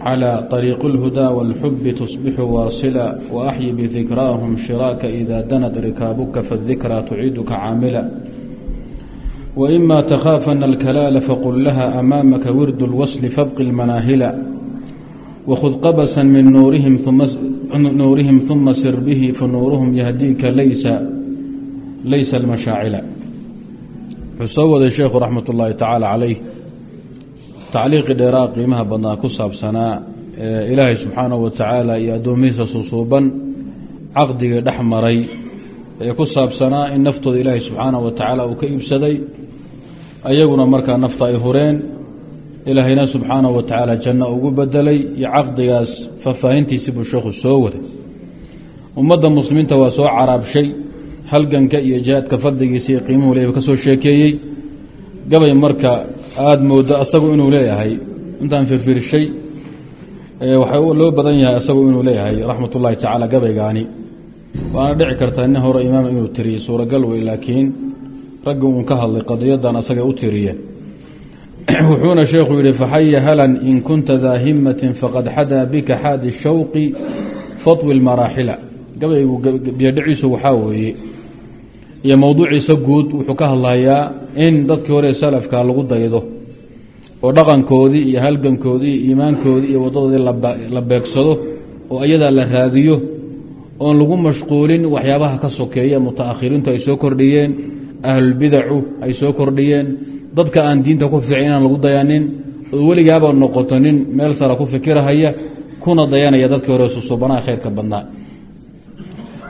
على طريق الهدى والحب تصبح واصلا وأحي بذكراهم شراك إذا دنت ركابك فالذكرى تعيدك عاملا وإما تخافن الكلال فقل لها أمامك ورد الوصل فابق المناهلا وخذ قبسا من نورهم ثم, نورهم ثم سر به فنورهم يهديك ليس ليس المشاعل xusoo الشheekhu رaxمaة الlahi taعaalى عaليه tacliiqi dheeraa qiimaha badnaa ku saabsanaa ee ilaahay subxaanahu wa tacaala iyo addoomihiisa susuuban caqdigii dhex maray ee ku saabsanaa in naftooda ilaahay subxaanahu wa tacaala uu ka iibsaday ayaguna markaa nafta ay hureen ilaahayna subxaanahu wa tacaala janno ugu bedelay iyo caqdigaas faahfaahintiisii buu sheekhu soo waday. Ummadda muslimiinta waa soo caraabshay halganka iyo jihaadka fadligiisa iyo qiimuhu leeba ka soo sheekeeyey. Gabay marka aada moodo asagu inuu leeyahay. Intaan firfirshay waxaa loo badan yahay asagu inuu leeyahay raxmat ullahi tacaala gabaygaani. Waana dhici kartaa nin hore imaama inuu tiriyey suuragal wey laakiin raggi uun ka hadlay qadiyadan asagay u tiriyeen wuxuuna sheekhu yihi faxaya halan in kunta daa himatin faqad xadaa bika xaadi shawqi fatwi lmaraaxila gabaygu biyodhiciisu waxaa weeye iyo mowduuciisa guud wuxuu ka hadlayaa in dadkii hore salafka lagu daydo oo dhaqankoodii iyo halgankoodii iyo iimaankoodii iyo waddadoodii la beegsado oo ayadaa la raadiyo oon lagu mashquulin waxyaabaha ka sokeeya mutaakhiriintu ay soo kordhiyeen ahlulbidacu ay soo kordhiyeen dadka aan diinta ku fiicin inaan lagu dayanin oo weligaaba noqoto nin meel sara ku fikirahaya kuna dayanaya dadkii hore susubanaha khayrka badnaa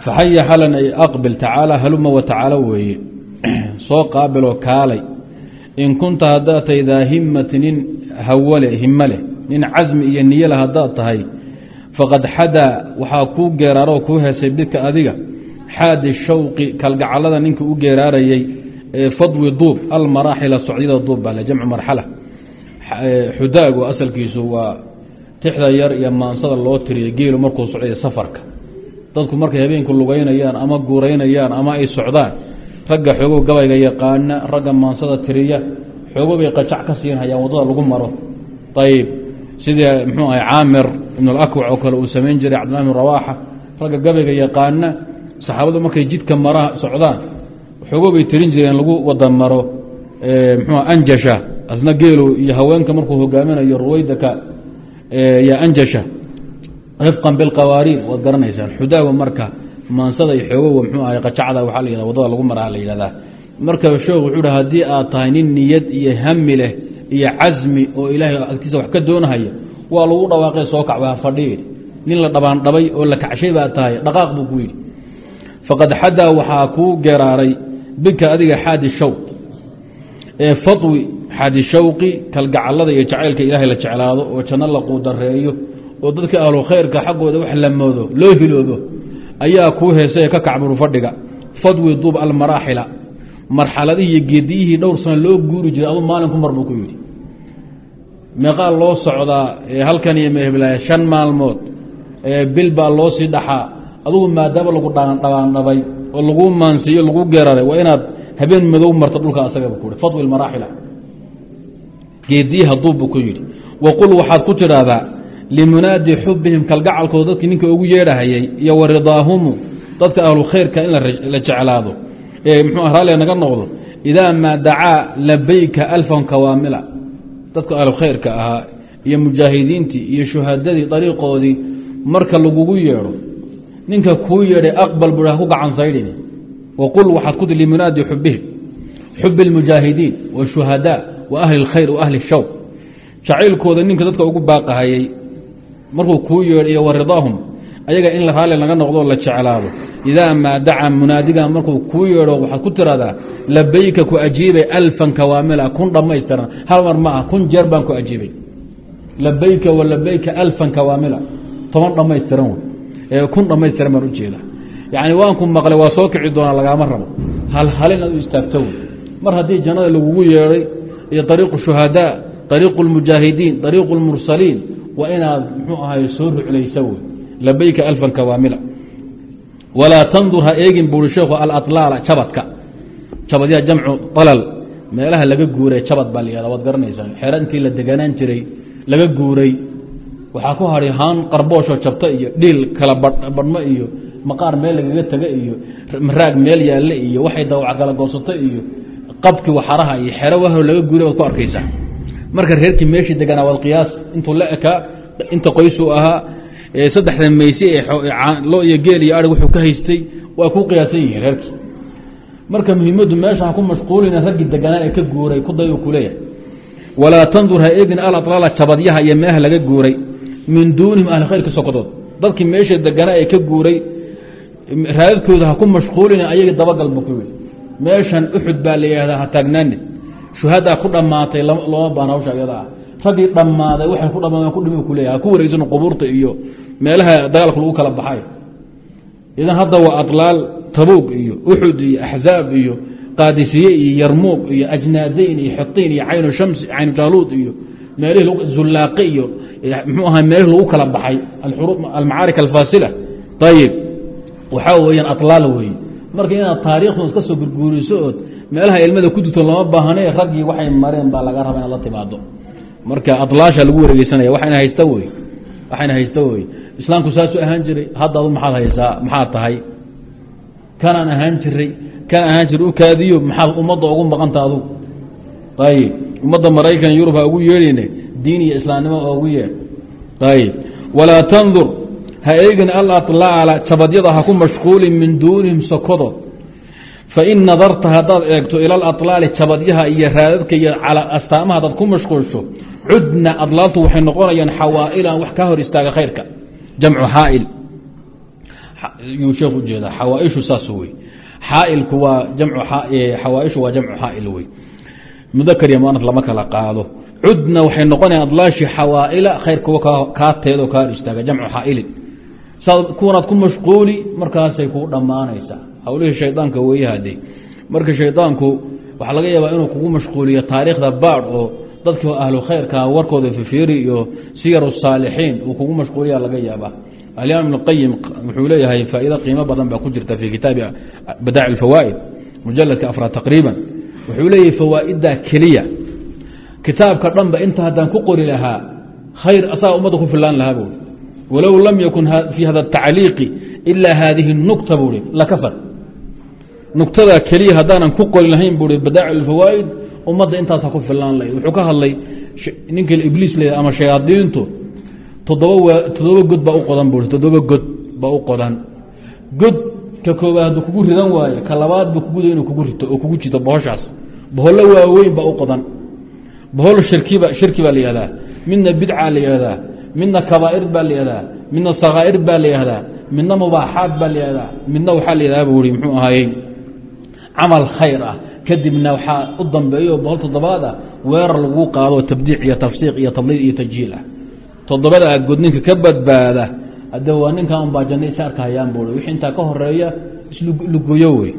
faxaya xalan ay aqbil tacaala haluma wa tacaalo weeye soo qaabiloo kaalay in kunta haddaad tahay daa himmati nin hawale himo leh nin casmi iyo niyole haddaad tahay faqad xadaa waxaa kuu geeraaroo kuu heesay bidka adiga xaadi shawqi kalgacallada ninkii u geeraarayey ee fadwi duub almaraaxila socdyada duub baa jamcu marxala xudaagu asalkiisu waa tixda yar iyo maansada loo tiriya geelu markuu socday safarka dadku markay habeenku lugaynayaan ama guuraynayaan ama ay socdaan ragga xoogow gabayga yaqaana ragga maansada tiriya xoogo bay qajac ka siinhayaan waddada lagu maro. Ayib sidii muxuu ahay? Caamir ibn alakwac oo kale uu samayn jiray cabdillahi bn rawaaxa ragga gabayga yaqaana saxaabadu markay jidka maraha socdaan xoogo bay tirin jireen lagu wada maro. Mxuu anjasha. Asna geelu iyo haweenka markuu hogaaminayo ruwaydaka ya anjasha rifqan bilqawaariir waad garanaysaan xudaaga marka maansada iyo xoogowa mxuu ahay la yihahda waddada lagu maraa la yidhahdaa. Marka sheekh wuxuu haddii aad tahay nin niyad iyo hami leh iyo casmi oo ilaahay agtiisa wax ka doonahaya waa lagu dhawaaqee soo kac waa nin la dhabaandhabay oo la kacshay baa tahay dhaqaaq buu ku yidhi. Faqad xadaa waxaa kuu geraaray bika adiga xaadi shawq ee fadwi xaadi shawqi kalgacallada iyo jacaylka ilaahay la jeclaado oo janno la quudareeyo oo dadka ahlu khayrka xaggooda wax la moodo loo hiloobo ayaa kuu heesay ka kacburu fadhiga. Fadwi duub almaraaxila. Marxaladihii iyo geediyihii dhowr sano loo guuri jiray adu maalinku mar buu ku yidhi. Meeqaa loo socdaa halkan iyo mehblaya shan maalmood bil baa loo sii dhaxaa adugu maadaama lagu dhabaandhabay oo laguu maansiiyo lagu geeraray waa inaad habeen madow marto dhulka asagaba ku fadwi maraaxila geediyaha duub buu ku yidhi. Waqul waxaad ku tidhaahdaa limunaadi xubihim kalgacalkooda dadkii ninka ugu yeedhahayay iyo wa ridaahumu dadka ahlu khayrka in la jeclaado. Ee mxuu raalliga naga noqdo idaa maa dacaa labayka alfan kawaamila. Dadka ahlu khayrka ahaa iyo mujaahidiintii iyo shuhadadii dariiqoodii marka lagugu yeedho ninka kuu yeedhay aqbal buu ku gacan saydhin. Waqul waxaad ku limunaadi xubihim xubi اlmujaahidiin washuhadaa wa ahli اlkhayr wa ahli shawq. Jacaylkooda ninka dadka ugu baaqahayay markuu kuu yeedho iyo wa ridaahum ayaga in la raalli laga noqdoo la jeclaado. Idaa maa dacaa munaadigan markuu kuu yeedho waxaad ku tiraahdaa labayka ku ajiibay alfan kawaamila kun dhammaystiran hal mar ma ah kun jeer baan ku ajiibay. Labayka wa labayka alfan kawaamila toban dhammaystiran kun dhammaystiran baan ujeeda yacni waanku maqlay waa soo kici doonaa lagaama rabo. Halhalin aad u istaagto wey mar haddii jannada lagugu yeedhay iyo ariiqu shuhadaa ariiqu اlmujaahidiin ariiqu اlmursaliin waa inaad mxuu ahay soo ruclaysa wey labayka alfan kawaamila walaa tandur ha eegin buuri sheekhu alaطlaala jabadka jabadyaa jamcu alal meelaha laga guuray jabad baa la yihahda waad garanaysaan xero intii la deganaan jiray laga guuray. Waxaa ku hadhay haan qarboosho jabta iyo dhiil kala badhmo iyo maqaar meel lagaga taga iyo maraag meel yaalle iyo waxay dawac kala goosato iyo qabkii waxaraha iyo xero wahro laga guuray waad ku arkaysaa marka reerkii meeshii deganaa waad qiyaas intuu la ekaa inta qoysuu ahaa saddexda maysi ee lo iyo geel iyo arig wuxuu ka haystay waa ku qiyaasan yihiin reerkii. Marka muhiimaddu meesha ha ku mashquulina raggii deganaa ee ka guuray ku day ku leeyahay. Walaa tandur ha eegin alaطlaala jabadyaha iyo meelaha laga guuray min duunihim ahli khayrka sokodood dadkii meesha deganaa ee ka guuray raadadkooda ha ku mashquulina ayaga dabagal buu ku yidhi. Meeshan uxud baa la yihahdaa ha taagnaani shuhadaa ku dhammaatay looma baan hawsha iyada ah raggii dhammaaday waxay ku dhamaadeen ku dhimi ku leeyahay ha ku wareegsan qubuurta iyo meelaha dagaalka lagu kala baxay. Idan hadda waa adlaal tabuug iyo uxud iyo axzaab iyo qaadisiye iyo yarmuuq iyo ajnaadayn iyo xitiin iyo caynu shamsi caynu jaaluud iyo meelihii zullaaqe iyo mxuu ahaa meelihii lagu kala baxay almacaarik alfaasila. Ayib waxaa weeyaan adlaal weeye. Marka inaad taariikhdu iska soo gurguuriso ood meelaha ilmada ku dugto lama baahne raggii waxay mareen baa laga raba inaad la timaado. Marka adlaasha lagu wareegeysanaya waxayna haysta wey waxayna haysta wey islaamku saasuu ahaan jiray hadda adu maxaad haysaa maxaad tahay? Kanaan ahaan jiray kan ahaan jiray u kaadiyo maxaad ummadda ugu maqanta ayib ummadda maraykan yurub ha ugu yeedhine diin iyo islaamnimo oogu yeedh. Ayib walaa tandur ha eegin alaطlaala jabadyada ha ku mashquulin min duunihim sokodood fain nadarta haddaad eegto ila alaطlaali jabadyaha iyo raadadka iyo astaamaha haddaad ku mashquulsho cudna adlaaltu waxay noqonayaan xawaa'ilan wax ka hor istaaga khayrka jamcu xaail yuu sheekh u jeedaa xawaaishu saas wey xaailku waa xawaaishu waa jamcu xaail wey mudakar iyo muanaf lama kala qaado cudna waxay noqonayaan adlaashi xawaaila khayr kuwa kaa teedo kaa hor istaaga jamcu xaailin kuwanaad ku mashquuli markaasay kuu dhammaanaysaa hawlihii shaydaanka weeyahade marka shaydaanku waxaa laga yaabaa inuu kugu mashquuliyo taariikhda baadh oo dadkii ahlu khayrka warkooda fifiiri iyo siyar saalixiin uu kugu mashquuliya laga yaabaa. Alimaam ibn qayim wuxuu leeyahay faa'ido qiimo badan baa ku jirta fii kitaabi badaaci اlfawaa'id mujaladka afraad taqriiban. Wuxuu leeyahay fawaa'iddaa keliya. Kitaabka dhanba inta haddaan ku qori lahaa khayr asaga ummadda ku filaan lahaa buui walow lam yakun fii hada tacliiqi ilaa haadihi nukta buui lakafar nugtada keliya haddaanan ku qori lahayn buui badaaci اlfawaa'id ummadda intaasa ku filaan lahayd. Wuxuu ka hadlay ninka ibliis le ama shayaadiintu toddoba god baa u qodan bui toddoba god baa u qodan. God ka koobaad hadduu kugu ridan waayo ka labaad buu kuguda inuu kugu rito oo kugu jito bohoshaas bohollo waaweyn baa u qodan. Bohol shirkiba shirki baa la midna bidca la midna kabaa'ir baa la midna sakaa'ir baa la midna mubaaxaad baa la midna waxaa la yihahdaa muxuu ahaayey camal khayr ah. Kadibna waxaa u dambeeyo boqol toddobaad ah weerar lagu qaado tabdiic iyo tafsiiq iyo tabliid iyo tajhiil ah. Toddobada good ninka ka badbaada hadde waa ninkan unbaa janno isa arkahayaan bui wixii intaa ka horreeya islugoyo wey.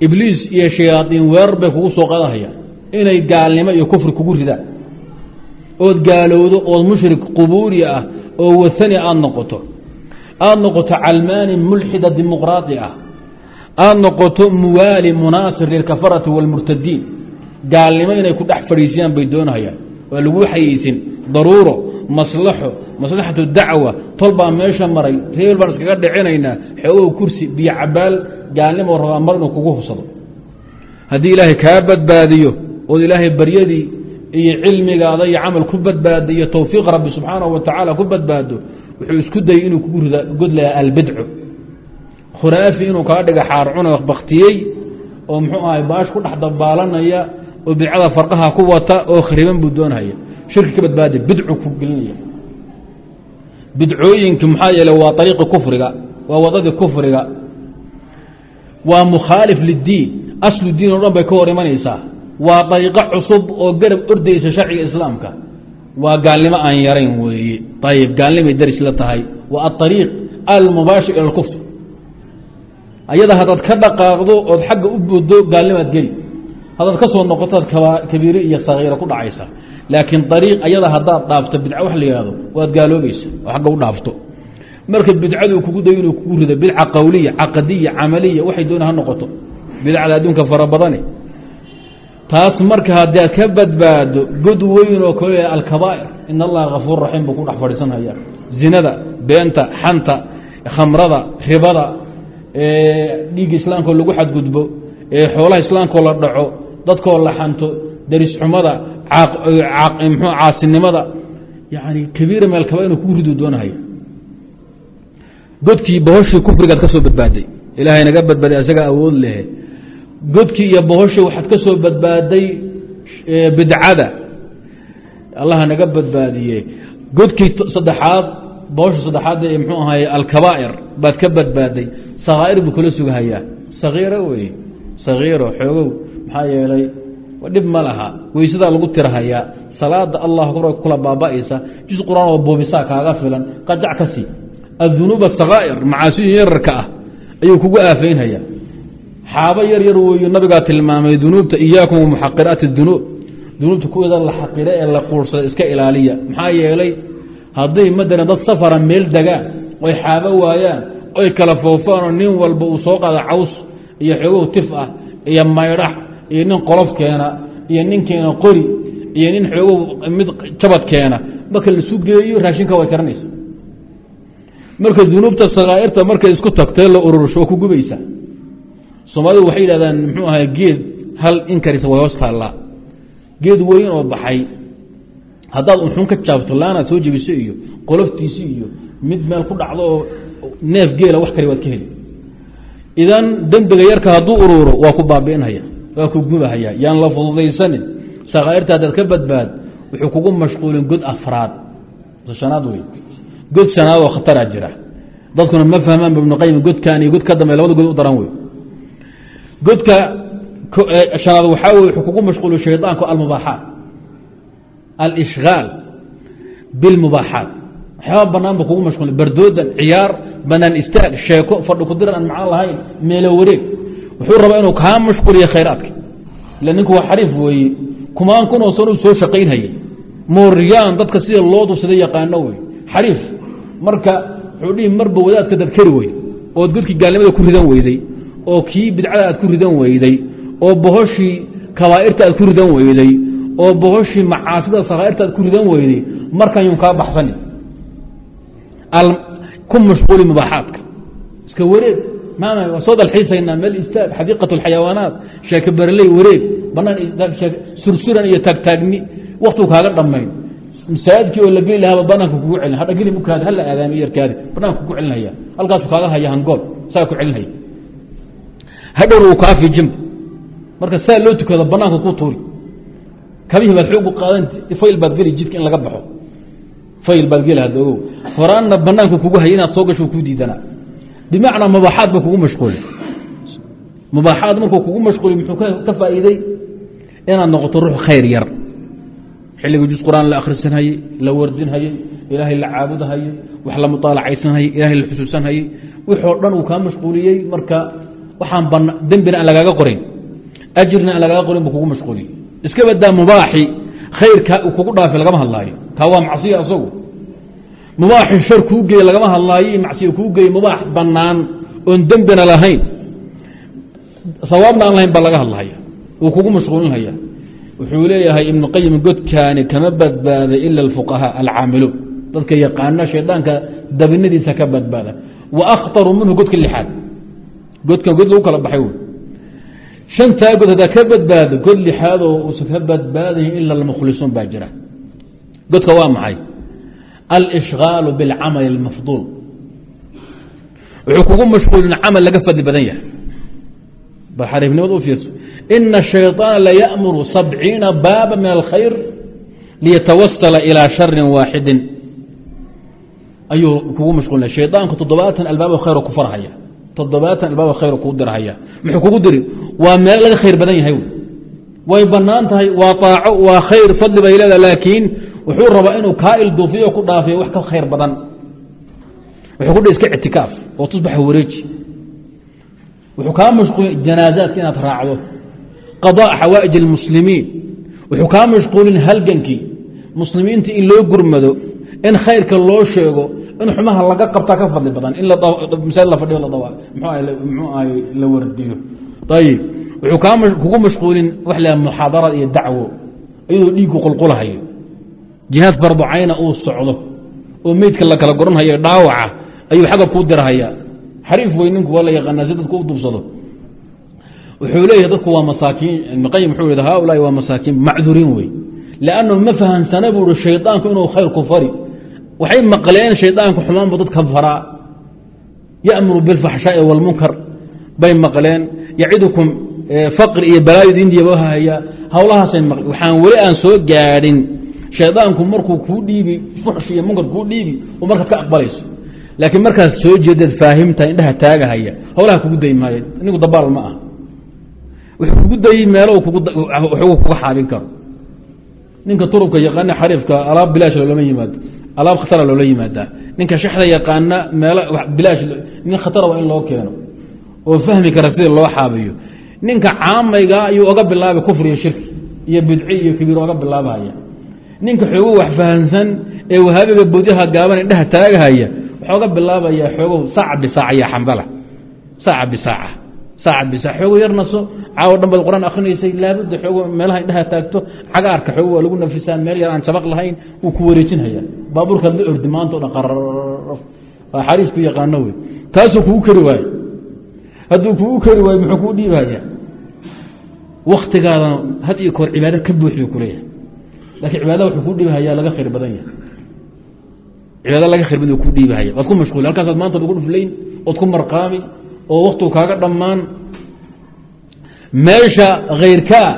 Ibliis iyo shayaadiin weerar bay kugu soo qadahaya inay gaalnimo iyo kufri kugu ridaan. Ood gaalowdo ood mushrik qubuuri ah oo wathani aada noqoto. Aada noqoto calmaani mulxida dimuqraadi ah aada noqoto muwaali munaasir lilkafarati wاlmurtadiin gaalnimo inay ku dhex fadhiisiyaan bay doonahayaan. Waa lagu xayeysin daruuro maslaxo maslaxatu dacwa. Tol baa meesha maray. Reer baan iskaga dhicinaynaa. Xoogow kursi biyo cabaal gaalnimo rabaa mar inuu kugu hubsado. Haddii ilaahay kaa badbaadiyo ood ilaahay baryadii iyo cilmigaada iyo camal ku badbaado iyo towfiiq rabbi subxaanahu wa tacaala ku badbaado wuxuu isku dayay inuu kugu rida godlaya albidcu khuraafi inuu kaa dhiga xaarcuna baktiyey oo muxuu ahay baash ku dhex dabaalanaya oo bidcada farqaha ku wata oo khariban buu doonhaya shirki ka badbaadi bidcu ku gelinaya. Bidcooyinki maxaa yeele waa ariiqi kufriga waa wadadii kufriga. Waa mukhaalif lidiin aslu diin o dhan bay ka hor imanaysaa. Waa ariiqo cusub oo garab ordaysa sharciga islaamka. Waa gaalnimo aan yarayn weeye ayib gaalnimay daris la tahay. Waa aariiq almubaashir ila ayada haddaad ka dhaqaaqdo ood xagga u boodo gaalnimaad geli. Haddaad ka soo noqotaad kabiire iyo sagiiro ku dhacaysa. Laakiin ariiq ayada haddaad dhaafto bidca wax la yihahdo waad gaaloobaysa oo agga u dhaafto. Marka bidcadu kugu dayo inuu kugu rido bidca qawliya caqadiya camaliya waxay doona ha noqoto. Bidcada adduunka fara badane taas marka haddii aad ka badbaado god weyn oo kale alkabaa'ir in allaha kafuur raxiim buu ku dhex fadhiisanhaya zinada beenta xanta khamrada ribada dhiigga islaamkao lagu xadgudbo xoolaha islaamkoo la dhaco dadkoo la xanto darisxumada mxu caasinimada yani kabiira meel kaba inuu ku ridu doonahaya godkii bahoshii kufrigaad ka soo badbaaday ilaahay naga badbaaday isaga awood lehe. Godkii iyo bahoshii waxaad ka soo badbaaday bidcada allaha naga badbaadiye godkii saddexaad bahoshii saddexaad ee mxuu ahaay alkabaa'ir baad ka badbaaday sakaa'ir buu kula sugahayaa sakiiro wey. Sakiiro xoogow maxaa yeelay dhib ma laha. Weysadaa lagu tirahayaa salaada allah akbar kula baaba'aysa juz qur'aan oo boobisaa kaaga filan qajac ka sii. Adunuub asakaa'ir macaasiyin yararka ah ayuu kugu aafaynhaya xaabo yar yar weeyu nabigaa tilmaamay dunuubta iyaakum wamuxaqiraati dunuub. Dunuubta kuweeda la xaqira ee la quursada iska ilaaliya. Maxaa yeelay hadday madalan dad safara meel degaan oy xaabo waayaan oy kala foofaanoo nin walba uu soo qaada caws iyo xoogow tif ah iyo maydhax iyo nin qolof keena iyo nin keena qori iyo nin xoogow mid jabad keena. Marka laisu geeyo raashinka way karanaysa marka dunuubta sakaa'irta markay isku tagtee la urursho oo ku gubaysa. Soomaalidu waxay yidhahdaan muxuu ahay geed hal inkarisa way hoos taallaa. Geed weyn oo baxay. Haddaad unxun ka jaabto laanaad soo jebiso iyo qoloftiisi iyo mid meel ku dhacdo oo neef geela wax kale waad ka heli idan dembiga yarka hadduu ururo waa ku baabi'inhaya waa ku gubahaya. Yaan la fududaysanin. Sakaa'irta ka badbaad wuxuu kugu mashquulin god afraad. Shanaad wey god shanaadoo khataraa jira. Dadkuna ma fahmaanba ibnu qayim godkan iyo god ka dambe labada god u daran wey godka shanaad waxaa wey wuxuu kugu mashquuli shaydaanku almubaaxaat alishgaal bilmubaaxaat waxyaaba banaan ba kugu mashquuli bardoodan ciyaar banaan istaag sheeko fadhi kudiran aan macno lahayn meelo wareeg. Wuxuu rabaa inuu kaa mashquuliyo khayraadka. Ila ninku waa xariif weeye. Kumaan kunoo sanu soo shaqaynhayay mooryaan dadka sida loo dubsada yaqaano wey xariif. Marka wuxuu dhihi marba wadaadka dad kari weyd ood godkii gaalnimada ku ridan weyday oo kii bidcada aad ku ridan weyday oo bohoshii kabaa'irta aad ku ridan weyday oo bohoshii macaasida sakaairta aad ku ridan weyday markan yun kaa baxsani ku mashquuli mubaaxaadka. Iska wareeg. Waa soo dalxiisaynaa meel istaag xadiiqat اlxayawaanaat sheeke barley wareeg. Banaan sursuran iyo taagtaagni. Waktuu kaaga dhammayn. Masaajidkii oo la geli lahaaba banaanka kugu celin. Hadha geli mukaadi hala aadaami yarkaadi banaanka kugu celinaya. Halkaasu kaaga haya hangool saa ku celinhaya hadhowna uu kaa fiijinba marka saa loo tukado banaanka ku tuuri. Kabihii baad xoogu qaadan fayl baad geli jidka in laga baxo. Fayl baad geli hadda ogow horaanna banaanka kugu haya inaad soo gasho kuu diidanaa bimacnaa mubaaxaad ba kugu mashquuli mubaaxaad markuu kugu mashquuli muxuu ka faa'iiday inaad noqoto ruux khayr yar. Xilliga juz quraan la akhrisanhayey la wardinhayey ilaahay la caabudahayey wax la muطaalacaysanhayey ilaahay la xusuusanhayey wixoo dhan uu kaa mashquuliyey marka waxaan dembina aan lagaaga qorayn ajirna aan lagaaga qorin bu kugu mashquuliyey. Iska badaa mubaaxi khayrka uu kugu dhaafi lagama hadlaayo. Kaa waa macsiya asagu mubaaxi shar kuu geeye lagama hadlaayo i macsiya kuu geeye mubaax banaan oon dembina lahayn. Sawaabna aan lahayn baa laga hadlahaya wuu kugu mashquulinhaya wuxuu leeyahay ibnu qayim godkaani kama badbaaday ila alfuqahaa alcaamiluun dadka yaqaana shaydaanka dabinadiisa ka badbaada. Wa akhtaru minhu godka lixaad. Godkan god lagu kala baxay shantaa god haddaa ka badbaado god lixaadoo uusan ka badbaadayin ila almukhlisuun baa jira. Godka waa maxay alishgaalu biاlcamali اlmafduul wuxuu kugu mashquulin camal laga fadli badan yahay bal xariifnimada u fiirso ina الشhayطاana layأmuru sabciina baaba min alkhayr liyatawasala ilىa shari waaxidi ayuu kugu mashquulina shayطaanku toddobaatan albaabo khayr ku farhaya toddobaatan albaabo khayr kuu dirhaya muxuu kugu diri waa meel laga khayr badan yahay way banaan tahay waa طaaco waa khayr fadli bay leedaha laakiin wuxuu rabaa inuu kaa ilduufiyo ku dhaafiyo wax ka khayr badan. Wuxuu ku dha iska ictikaaf oo tusbaxa wareeji. Wuxuu kaa mashquulin janaazaadka inaad raacdo. Qadaa xawaaij اlmuslimiin wuxuu kaa mashquulin halgankii muslimiinta in loo gurmado in khayrka loo sheego in xumaha laga qabtaa ka fadli badan in masaajid la fadhiyo mxuu ahay la wardiyo. Ayib wuxuu kugu mashquulin wax la muxaadarad iyo dacwo iyadoo dhiigku qulqulahayo jihaad farducayna uu socdo oo meydka la kala goranhayo dhaawaca ayuu xagga kuu dirahaya. Xariif wey ninku waa la yaqaanaa si dadku u dubsado. Wuxuu leeyahay dadku waa masaakiin. Ibnqayim wuxuu yidhi haaulaai waa masaakiin macduriin wey lanno ma fahamsana buu ihi shaydaanku inuu khayr ku fari. Waxay maqleen shaydaanku xumaanbu dadka faraa yamuru bilfaxshaai wاlmunkar bay maqleen. Yacidukum faqri iyo balaayo diindiyabahaya hawlahaasay waxaan weli aan soo gaadhin shaydaanku markuu kuu dhiibi fuxsh iyo munkar kuu dhiibi oo markaad ka aqbalayso. Laakiin markaad soo jeedeed faahimta indhaha taagahaya hawlaha kugu dayi maayo ninku dabaal ma ah wuxuu kugu dayi meelo waxugu kuga xaabin karo. Ninka turubka yaqaana xariifka alaab bilaash loolama yimaado alaab khatara loola yimaadaa. Ninka shaxda yaqaana meel bilaash nin khatara waa in loo keeno oo fahmi kara sidii loo xaabiyo. Ninka caamayga ayuu oga bilaabay kufri iyo shirki iyo bidci iyo kabiir oga bilaabahaya ninka xoogo wax fahansan ee wahaabiga bodyaha gaaban indhaha taagahaya waxaa oga bilaabaya xoogow saaca bisaaca iyo xambala. Saaca bisaaca saaca bisaac. Xoogo yar naso caawo dhan baad qur'aan laabudda xoogo meelaha indhaha taagto cagaarka xoogo waa lagu nafisaa meel yar aan jabaq lahayn wuu ku wareejinhaya baabuurkaad la ordi maanta o dhan qararf waa xariisku yaqaano wey. Taasuu kugu keri waaye hadduu kugu keri waayo muxuu kuu dhiibaya waktigaadana had iyo koor cibaado ka buux buu kuleeyahay lakiin cibaada wuxuu kuu dhiibahaya laga khayr badan yahay cibaado laga khayr badan ku dhiibahaya waad ku mashquuli halkaasaad maanta ugu dhuflayn ood ku marqaami oo waktigu kaaga dhammaan meesha khayrkaa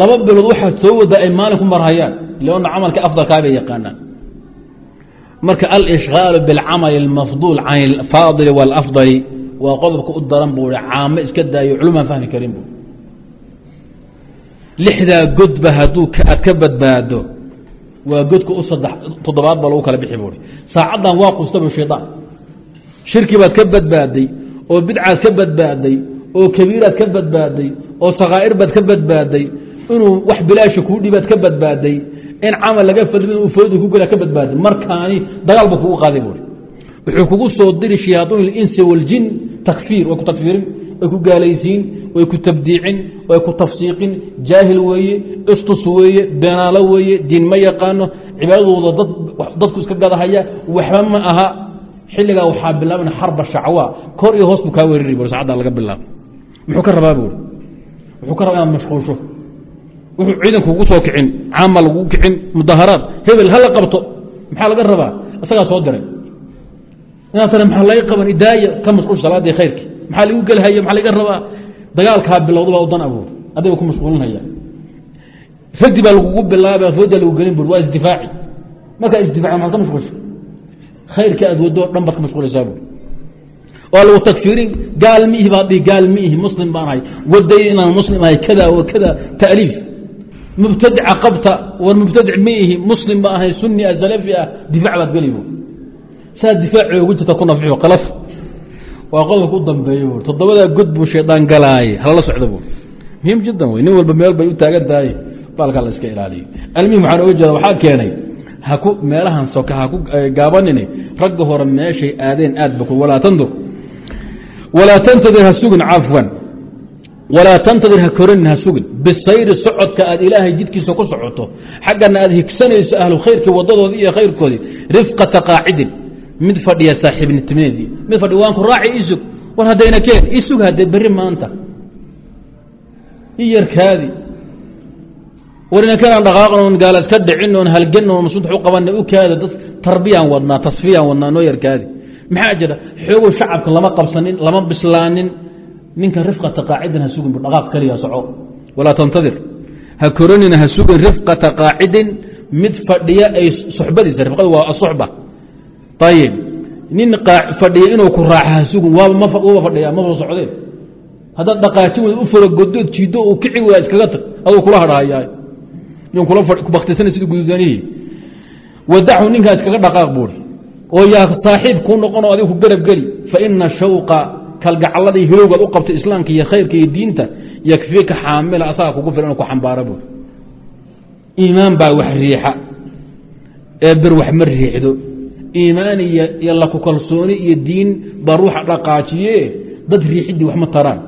laba bilood waxaad soo wadaa ay maalin ku marhayaan leanna camalka afdalkaabay yaqaanaan marka alishqaalu biاlcamali اlmafduul can اlfaadili wاlafdali waa qodobka u daran buu i caamo iska daayo culumaan fahmi karin bu lixdaa godba hadduu aad ka badbaado waa godka u saddex toddobaad ba lagu kala bixi buui saacaddan waa qustabu shaydaan shirki baad ka badbaaday oo bidcaad ka badbaaday oo kabiiraad ka badbaaday oo sakaa'ir baad ka badbaaday inuu wax bilaasha kuu dhibaad ka badbaaday in camal laga fadli uu foodu ku gela ka badbaaday. Markaani dagaal buu kugu qaaday buui wuxuu kugu soo diri shayaaiin اlinsi waاljin takfiir way ku takfiirin way ku gaalaysiin way ku tabdiicin way ku tafsiiqin. Jaahil weeye istus weeye beenaalo weeye diin ma yaqaano. Cibaadadooda dadku iska gadahaya waxba ma aha. Xilligaa waxaa bilaaban xarba shacwa. Kor iyo hoos buu kaa weerari bu saacadda laga bilaabo muxuu ka rabaa buuri wuxuu ka rabaa inaad mashquulsho? Wuxuu ciidanku ugu soo kicin caama lagu kicin mudaharaad. Hebel hala qabto. Maxaa laga rabaa? Isagaa soo diray. Inaad tara maxaa laga qaban? Idaaya ka mashquul salaadii khayrki maxaa lagu gelhaya maxaa laga rabaa? Dagaalkaa bilowda baa udan abuur. Adiga ku mashquulinhaya radi baa lagugu bilaaba fooda lagu gelin bur waa isdifaaci. Markaa isdifaaci maxaad ka mashquulsha. Khayrka aad waddo o dhan baad ka mashquulaysaa bu waa lagu takfiirin gaal miihi baad dhihi gaal miihi muslim baan ahay. Waday inaan muslim ahay kada wa kada taaliif mubtadica qabta war mubtadic miihi muslim baa ahay sunni ah salafi ah difaac baad geli bu saa difaaci ugu jirta ku nafixo qalaf waa qodobka u dambeeye bu god buu shaydaan galaaye halala socda bu muhiim jiddan wey nin walba meel bay u taagan tahay baalkaa la iska ilaaliyo. Almihim waxaan oga jeeda waxaa keenay haku meelahan soka haku gaabanine ragga hore meeshay aadeen aad ba walaa tandur walaa tantadir ha sugin cafwan walaa tantadir ha koranin ha sugin. Bisayri socodka aad ilaahay jidkiisa ku socoto xaggana aad higsanayso ahlu khayrkii wadadoodii iyo khayrkoodii rifqata qaacidin mid fadhiya saaxiibnitimineedii mid fadhi waanku raaci isug war haddayna keen isug haddee berri maanta. I war ina kanaan dhaqaaqn oon gaala iska dhicin oon suntax u qabanna u kaada dad tarbiyaan wadnaa tasfiyaan wadnaa noo yarkaadi. Maxaa jira? Xoogow shacabka lama qabsanin lama bislaanin. Ninkan rifqata qaacidin ha sugin bu dhaqaaq keliya soco. Walaa tantadir. Ha koranina ha sugin rifqata qaacidin mid fadhiya ay suxbadiisa rifqadu waa asuxba ayib nin fadhiya inuu ku raaca ha sugin waaba fadhiya ma soo socdeen. Haddaad dhaqaajin wey u furo godood jiiddo uu kici waa iskaga tag aduu kula hadhahayaa nin kula baktisana sida gududanihii wadaxu ninkaa iskaga dhaqaaq buuri. Oo yaa saaxiib kuu noqonoo adigu ku garab geli. Fa ina shawqa kalgacalladii hilowgaad u qabtay islaamka iyo khayrka iyo diinta yakfiika xaamila asaga kugu filan inu ku xambaara buuri. Iimaan baa wax riixa. Ee ber wax ma riixdo iimaan iyo laku kalsooni iyo diin baa ruuxa dhaqaajiye dad riixidii wax ma taraan.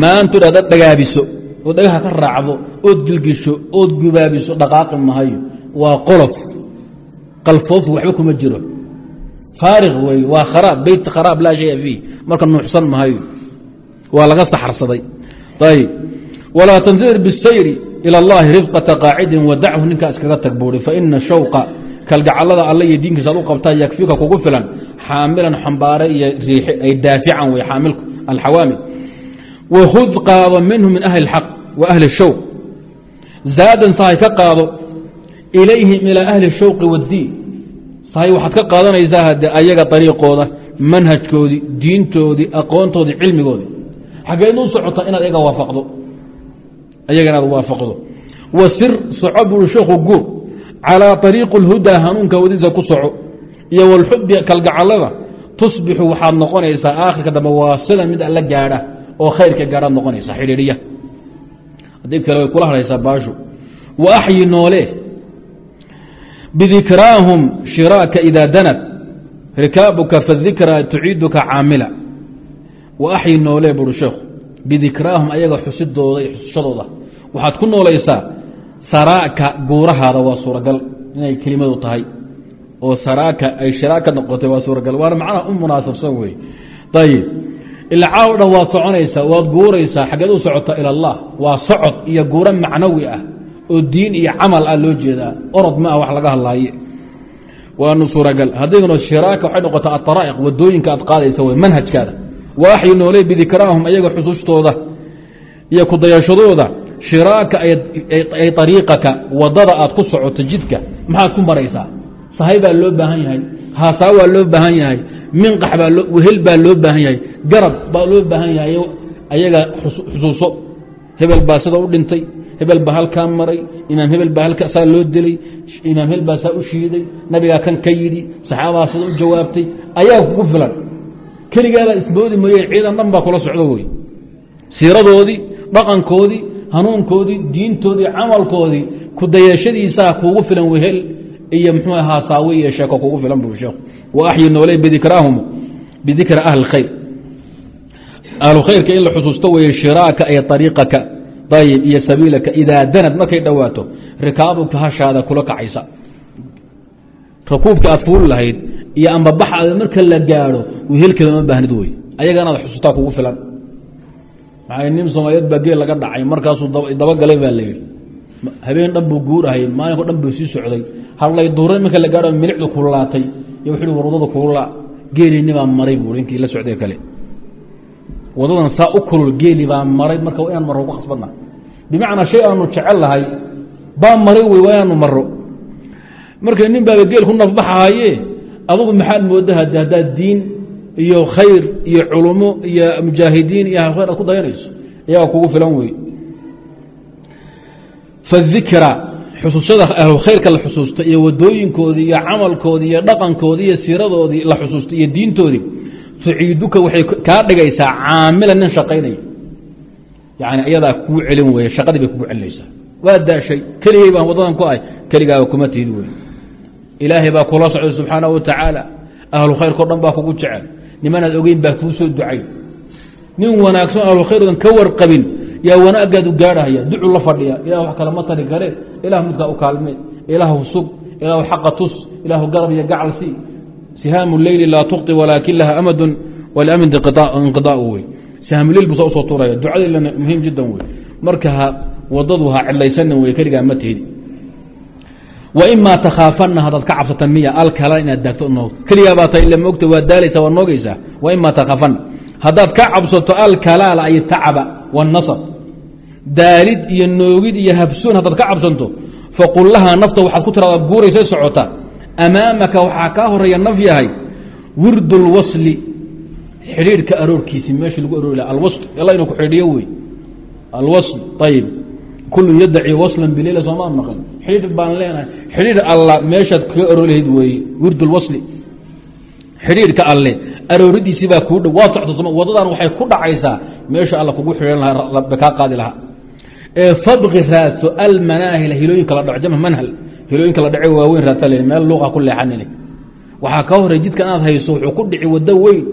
Maantood haddaad dhagaabiso oo dhagaha ka raacdo ood gilgisho ood gubaabiso dhaqaaqi mahayo waa qolof. Qalfoofu waxba kuma jiro. Faariq wey waa kharaab beyt kharaab laa shaya fiih. Marka nuuxsan mahayo waa laga saxarsaday. Ayb walaa tantadir bisayri ilى اllahi rifqata qaacidin wadachu ninkaa iskaga tag buuri faina shawqa kalgacalada alle iyo diinkiisa u qabtaa yakfiika kugu filan xaamilan xambaare iyo riixe ay daafican wey xaamilku alxawaamil. Wakhud qaado minhu min ahli اlxaq wa ahli shawq. Zaadan sahay ka qaado ilayhim ilaa ahli shawqi waddiin sahay waxaad ka qaadanaysaa haddee ayaga ariiqooda manhajkoodii diintoodii aqoontoodii cilmigoodii xageed u socotaa inaad ayaga waafaqdo. Ayaga waafaqdo. Wasir soco buri guur calىa طariiqi اlhudaa hanuunka wadiisa ku soco iyo walxubi kalgacalada tusbixu waxaad noqonaysaa aakhirka dambe waasilan mid alla gaadha oo khayrka gaadhaad noqonaysaa xidhiidhiya haddii kale way kula hadhaysaa baashu wa axyi noole bidikraahum shiraaka idaa danad rikaabuka fadikraa tuciiduka caamila wa axyi noole buri sheekhu bidikraahum ayaga xusidooda iyo xusashadooda waxaad ku noolaysaa saraaka guurahaada waa suuragal. Inay kelimadu tahay. Oo saraaka ay shiraaka noqotay waa suuragal. Waana macnaha u munaasabsan wey ayib ilcaa o dhan waad soconaysaa waad guuraysaa xaggeed u socota ila allah. Waa socod iyo guuro macnawi ah oo diin iyo camal ah loo jeedaa. Orod ma ah wax laga hadlaaye. Waanu suuragal. Haddaynu shiraaka waxay noqotaa ataraa'iq waddooyinka aad qaadaysa wey manhajkaada. Waaxyi nooley bidikraahum ayaga xusuustooda iyo kudayashadooda shiraaka ay ariiqaka waddada aad ku socoto jidka maxaad ku maraysaa. Sahay baa loo baahan yahay haasaa waa loo baahan yahay minqax baa wehel baa loo baahan yahay garab baa loo baahan yahay ayaga xusuuso. Hebel baa sida u dhintay hebel baa halkaa maray imaam hebel baa halka saa loo dilay imaam hebel baa u shiiday nabigaa kan ka yidhi saxaabaa sida u jawaabtay ayaa kugu filan. Keligaabaa isboodi mooye ciidan dhan baa kula socdo wey siiradoodii dhaqankoodii hanuunkoodii diintoodii camalkoodii kudayashadiisaa kuugu filan wehel iyo mxuu haasaawe iyo sheeko kugu filan buu sheekhu. Wa axyi nooley bidikraahum bidikri ahli khayr. In la xusuusto weeye shiraaka ay ariiqaka ayib iyo sabiilaka idaa danad markay dhowaato rikaabuka hashaada kula kacaysa. Rakuubka aad fuuli lahayd iyo ambabaxaada marka la gaadho wehelkeeda ma baahnid wey ayaga inaad xusuustaa kugu filan maxaa nin soomaaliyeed baa geel laga dhacay markaasuu dabagalay baa la yidhi. Habeen dhan buu guurahayay maalinko dhan buu sii socday. Hadlay duuray marka la gaadho milicdu kululaatay iyo wuxuu war waddada kulula geelini baa maray buu inkii la socday kale. Wadadan saa u kulul geeli baa maray marka inaan marro ku khasbadna bimacnaa shay aanu jecel baa maray wey waa inaanu marro. Marka nin baaba geel ku nafbaxahaye adugu maxaad mooda haddaad diin iyo khayr iyo culummo iyo mujaahidiin iyo khayr aad ku dayanayso iyaga kugu filan wey fadikra xusuushada ahlukhayrka la xusuusta iyo wadooyinkoodii iyo camalkoodii iyo dhaqankoodii iyo siiradoodii la xusuusta iyo diintoodii tuciiduka waxay kaa dhigaysaa caamila nin shaqaynaya. Yani iyadaa kuu celin weye shaqadii bay kugu celinaysaa. Waa daashay keligay baan wadadan ku ahay keligaaba kuma tiidi wey ilaahay baa kula socday subxaanahu wa tacaala. Ahlu khayrkao dhan baa kugu jecel nimanaad ogeyn baa kuu soo ducay. Nin wanaagsan ahlu khayrdan ka warqabin yaa wanaagaadu gaadhahaya ducu la fadhiya ilah wax kale ma tari kare ilah midkaa u kaalmee ilaahu sug ilaahu xaqa tus ilaahu garab iyo gacal si sihaamu leyli laa tuqti walaakin laha amadun walamin inqidaau wey. Sihaamuleyl buusa u soo tuuraya ducadailana muhiim jiddan wey. Marka ha wadadu ha cidlaysanin wey keligaa ma tihidi waimaa takhaafana haddaad ka cabsata miya alkala inaad daagto noogto keligaa baa ila moogta waa daalaysa waa noogeysaa waimaa takhaafana haddaad ka cabsato alkalaala ay tacaba wanasab daalid iyo noogid iyo habsuun haddaad ka cabsanto faqul lahaa nafta waxaad ku tiradaa guuraysa socota. Amaamaka waxaa kaa horreeya naf yahay wirdu lwasli xidhiidhka aroorkiisi meeshii lagu aroori laha alwasl. Ila inuu ku xidhiyo wey. Alwasl ayib kullu yadaci waslan bileyla soomaa maqan xidhiidh baan leenahay. Xidhiidh alla meeshaad kaga aroori lahayd weeye wirdu lwasli xidhiidhka alle arooridiisii baa kuu waa socta wadadan waxay ku dhacaysaa. Meesha alla kugu xidhan lahaa kaa qaadi lahaa. Ee fabki raadso almanaahila hilooyinka la dhaco jam manhal. Hilooyinka la dhace waaweyn raadsa meel luuqa ku leexanine waxaa kaa horey jidkan aad hayso wuxuu ku dhici waddo weyn.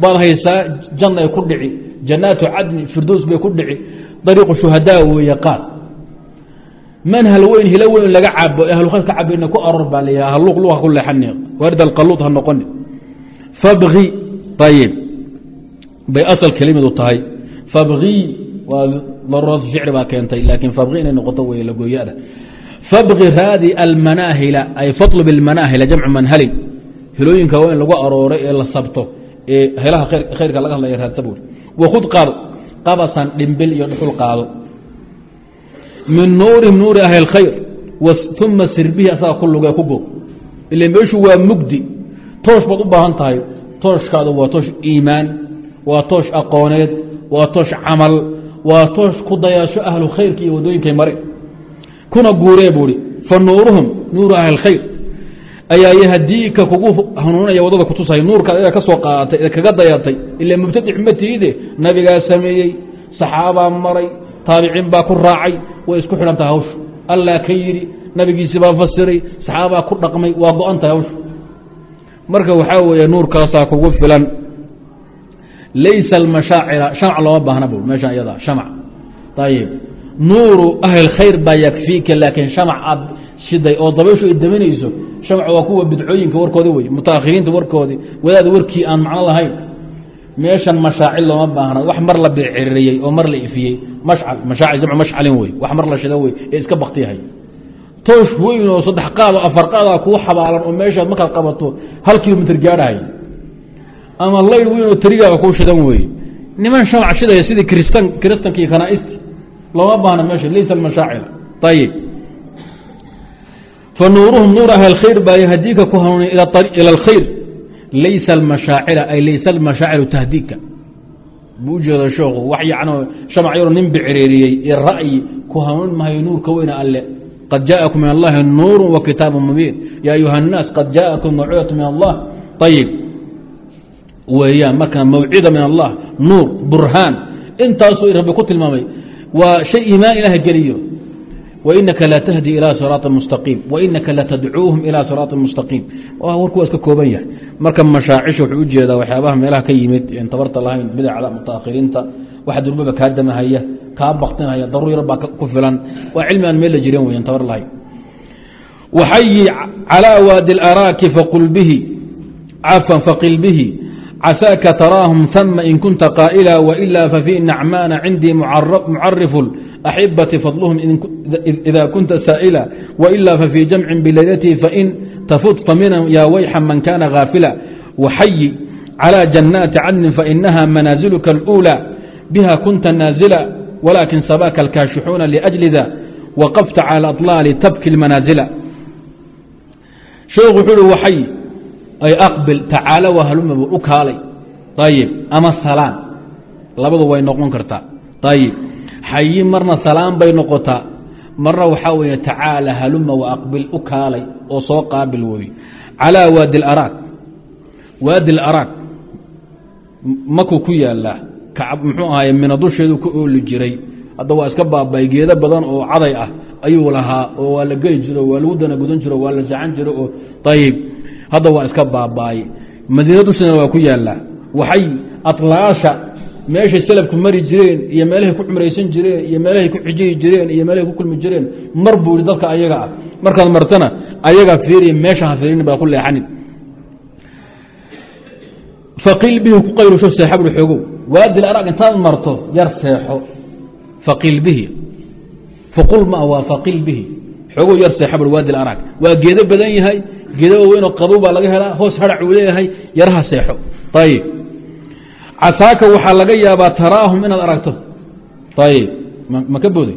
Baad haysaa janna ay ku dhici. Jannaatu cadni firdows bay ku dhici. Dariiqu shuhadaa weeye qaad manhal weyn hilo weyn laga cabo ahlukayr ka cabina ku aroor baa la yidhaha luq luqa ku leexani waarid alqaluud ha noqoni fabgi ayib bay asal kelimadu tahay fabgii waa daruuratu shicri baa keentay laakiin fabgi inay noqoto wey lagooyada fabgi raadi almanaahila ay fatlub ilmanaahila jamcu manhalin hilooyinka in lagu arooray ee la sabto ee helaha khayrka laga hadlaya raadsa buuri wakhud qaado qabasan dhimbil iyo dhuxul qaado min nuurihim nuuri ahli اkhayr uma sirbihi asaga ku lugee ku go ila meeshu waa mugdi. Toosh baad u baahan tahay. Tooshkaadu waa toosh iimaan waa toosh aqooneed waa toosh camal waa toosh ku dayaasho ahlu khayrka iyo waddooyinkay mare kuna guuree buuhi fa nuuruhum nuuru ahli اkhayr ayaa yahdiika kugu hanuunaya waddada kutusaya nuurkaad ida ka soo qaadatay kaga dayatay. Ila mubtadic ma tiide nabigaa sameeyey saxaabaa maray taabiciin baa ku raacay way isku xidhan tahay hawshu. Allah ka yidhi nabigiisi baa fasiray saxaabaa ku dhaqmay waa go-an tahay hawshu. Marka waxaa weeye nuurkaasaa kugu filan. Laysa almashaacira shamc looma baahna bu meeshaan iyada shamc ayib nuuru ahli khayr baa yakfiika laakiin shamc aad shiday oo dabayshu ay daminayso shamc waa kuwa bidcooyinka warkoodi wey mutaakhiriinta warkoodii wadaad warkii aan macno lahayn meeshan mashaacil looma baahna. Wax mar la biciriyey oo mar la ifiyey. Mashaacil jamcu mashcalin wey. Wax mar la shida wey. Ee iska baktiyahay toosh weyn oo saddex qaado afar qaadaa kuu xabaalan oo meeshaad markaad qabato hal kilomitr gaadhahay ama layl weyn oo tarigaa kuu shidan weeye niman shamc shidaya sidii kristan kiristanka iyo kanaa'isti looma baahna meesha. Laysa almashaacil. Ayib fa nuuruhum nuur ahli khayr baa yahdiika ku hanuuniya ila alkhayr laysa almashaacila ay laysa almashaacilu tahdiidka buu u jeeda sheekhu wax yacno shamac yaroo nin bicireeriyey ee ra'yi ku hanuun mahayo nuurka weyna alle qad jaءakum min allahi nuuru wa kitaabu mubiin ya ayuha الnaas qad jaءakum mawcidatu min allah ayib weeyaan marka mawcida min allah nuur burhaan intaasuu rabbi ku tilmaamay waa shay iimaan ilaah geliyo wainaka la tahdi ilى siraaطi mustaqiim wainaka latadcuuhum ilى siraaطi mustaqiim warku waa iska kooban yahay marka mashaacish wuxuu u jeedaa waxyaabaha meelaha ka yimid tabarta lahayn bidacda mutaahiriinta waxa durbaba kaa damahaya kaa baktinaya daruu yarbaa ku filan. Waa cilmi aan meel la jirin weyan tabar lahayn. Waxayi calaa waadi اlaraaki faqil bihi casaaka taraahum ثama in kunta qaa'ila wailaa fafii nacmaana cindii mucarifu axibati fadlhum ida kunta saa'ila wailaa fafii jamcin bilaylatihi fain فإن تفت فمنا يا ويح من كان غافلا وحي على جنات عدن فإنها منازلك الأولى بها كنت نازلا ولكن سباك الكاشحون لأجل ذا وقفت على الأطلال تبكي المنازل شيخ حلو وحي أي أقبل تعالى وهلم أكالي طيب أما السلام لابد وين نقون كرتا طيب xayi marna salaam bay noqotaa marna waxaa weeye tacaala haluma wa aqbil u kaalay oo soo qaabil wooye calaa waadi laraag waadi laraag makuu ku yaalaa muxuu ahaye mina dusheedu ku ooli jiray. Hadda waa iska baabay geedo badan oo caday ah ayuu lahaa oo waa la geli jiro waa lagu dana gudan jiro waa la saxan jiro oo ayib hadda waa iska baabaay madiina dusheedana waa ku yaalaa waxay atlaasha meeshay salafku mari jireen iyo meelahay ku cumraysan jireen iyo meelahay ku xijiyi jireen iyo meelahay ku kulmi jireen mar buu yihi dadka ayaga ah. Markaad martana ayagaa fiiriya meesha ha fiirin baa ku leexanin faqiil bihi ku qaylusho seexabul xoogow waadil arag intaad marto yar seexo. Faqiil bihi. Faqul ma waa faqiil bihi. Xoogow yar seexabul waadil arag waa geedo badan yahay geedo waaweynoo qabow baa laga helaa hoos harac uu leeyahay yaraha seexo. Ayib casaaka waxaa laga yaabaa taraahum inaad aragto. Ayib ma ka booday?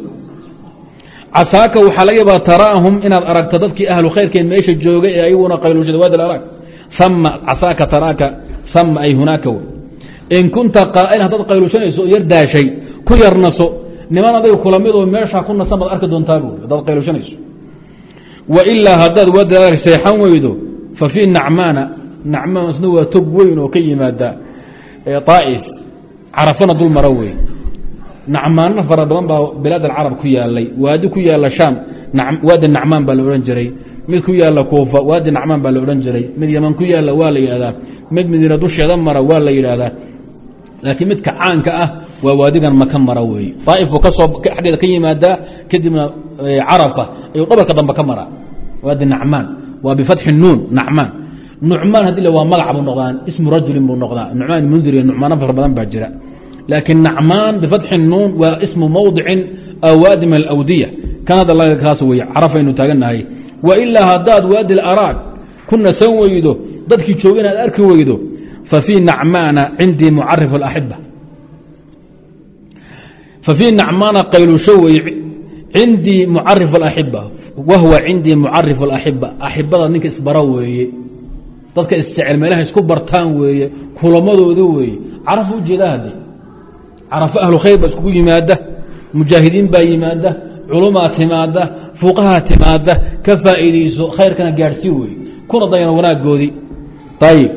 Casaaka waxaa laga yaabaa taraahum inaad aragto dadkii ahlu khayrkee meesha joogay ee ayaguna qayluushada waadi arag ama casaaka taraaka ama ay hunaaka w in kunta qaa'il haddaad qayluushanayso oo yar daashay ku yar naso niman adiga kula midoo meeshaa ku nasan baad arki doontaa buuri haddaad qayluushanayso wa ilaa haddaad waadi arag seexan weydo fa fii nacmaana nacmaan waa tog weyn oo ka yimaada aa'if carafana dul maro wey nacmaanna fara badan baa bilaad alcarab ku yaalay waadi ku yaalla shaam waadi nacmaan baa la odhan jiray. Mid ku yaalla kuufa waadi nacmaan baa la odhan jiray. Mid yaman ku yaalla waa la yidhahdaa mid madiina dusheeda mara waa la yidhaahdaa. Laakiin midka caanka ah waa waadigan maka mara weeye aaif buu ka soo aggeeda ka yimaadaa kadibna carabka ayuu dhabarka dambe ka mara waadi nacmaan waa bifatxi nuun nacmaan nucmaan hadii waa magac buu noqdaa ismu rajulin buu noqdaa nucmaan mundir iyo nucmaano fara badan baa jira laakiin nacmaan bifatxi nuun waa ismu mawdicin aw waadi min alawdiya kan hadda laga kaas weye carafaynu taagannahay wa ilaa haddaad waadi araag ku nasan weydo dadkii jooga inaad arki weydo fa fii nacmaana cindii mucarif اaxiba fa fii nacmaana qaylusho wey cindii mucarif اaxiba wahwa cindii mucarif اaxiba axibada ninka isbara weeye dadka isjecel meelaha isku bartaan weeye kulamadooda weeye. Caraf ujeeda hadde carafo ahlu khayr baa iskugu yimaada mujaahidiin baa yimaada culumaa timaada fuqaha timaada ka faa'iidayso khayrkana gaadhsii weeye. Kuna dayano wanaagoodii ayib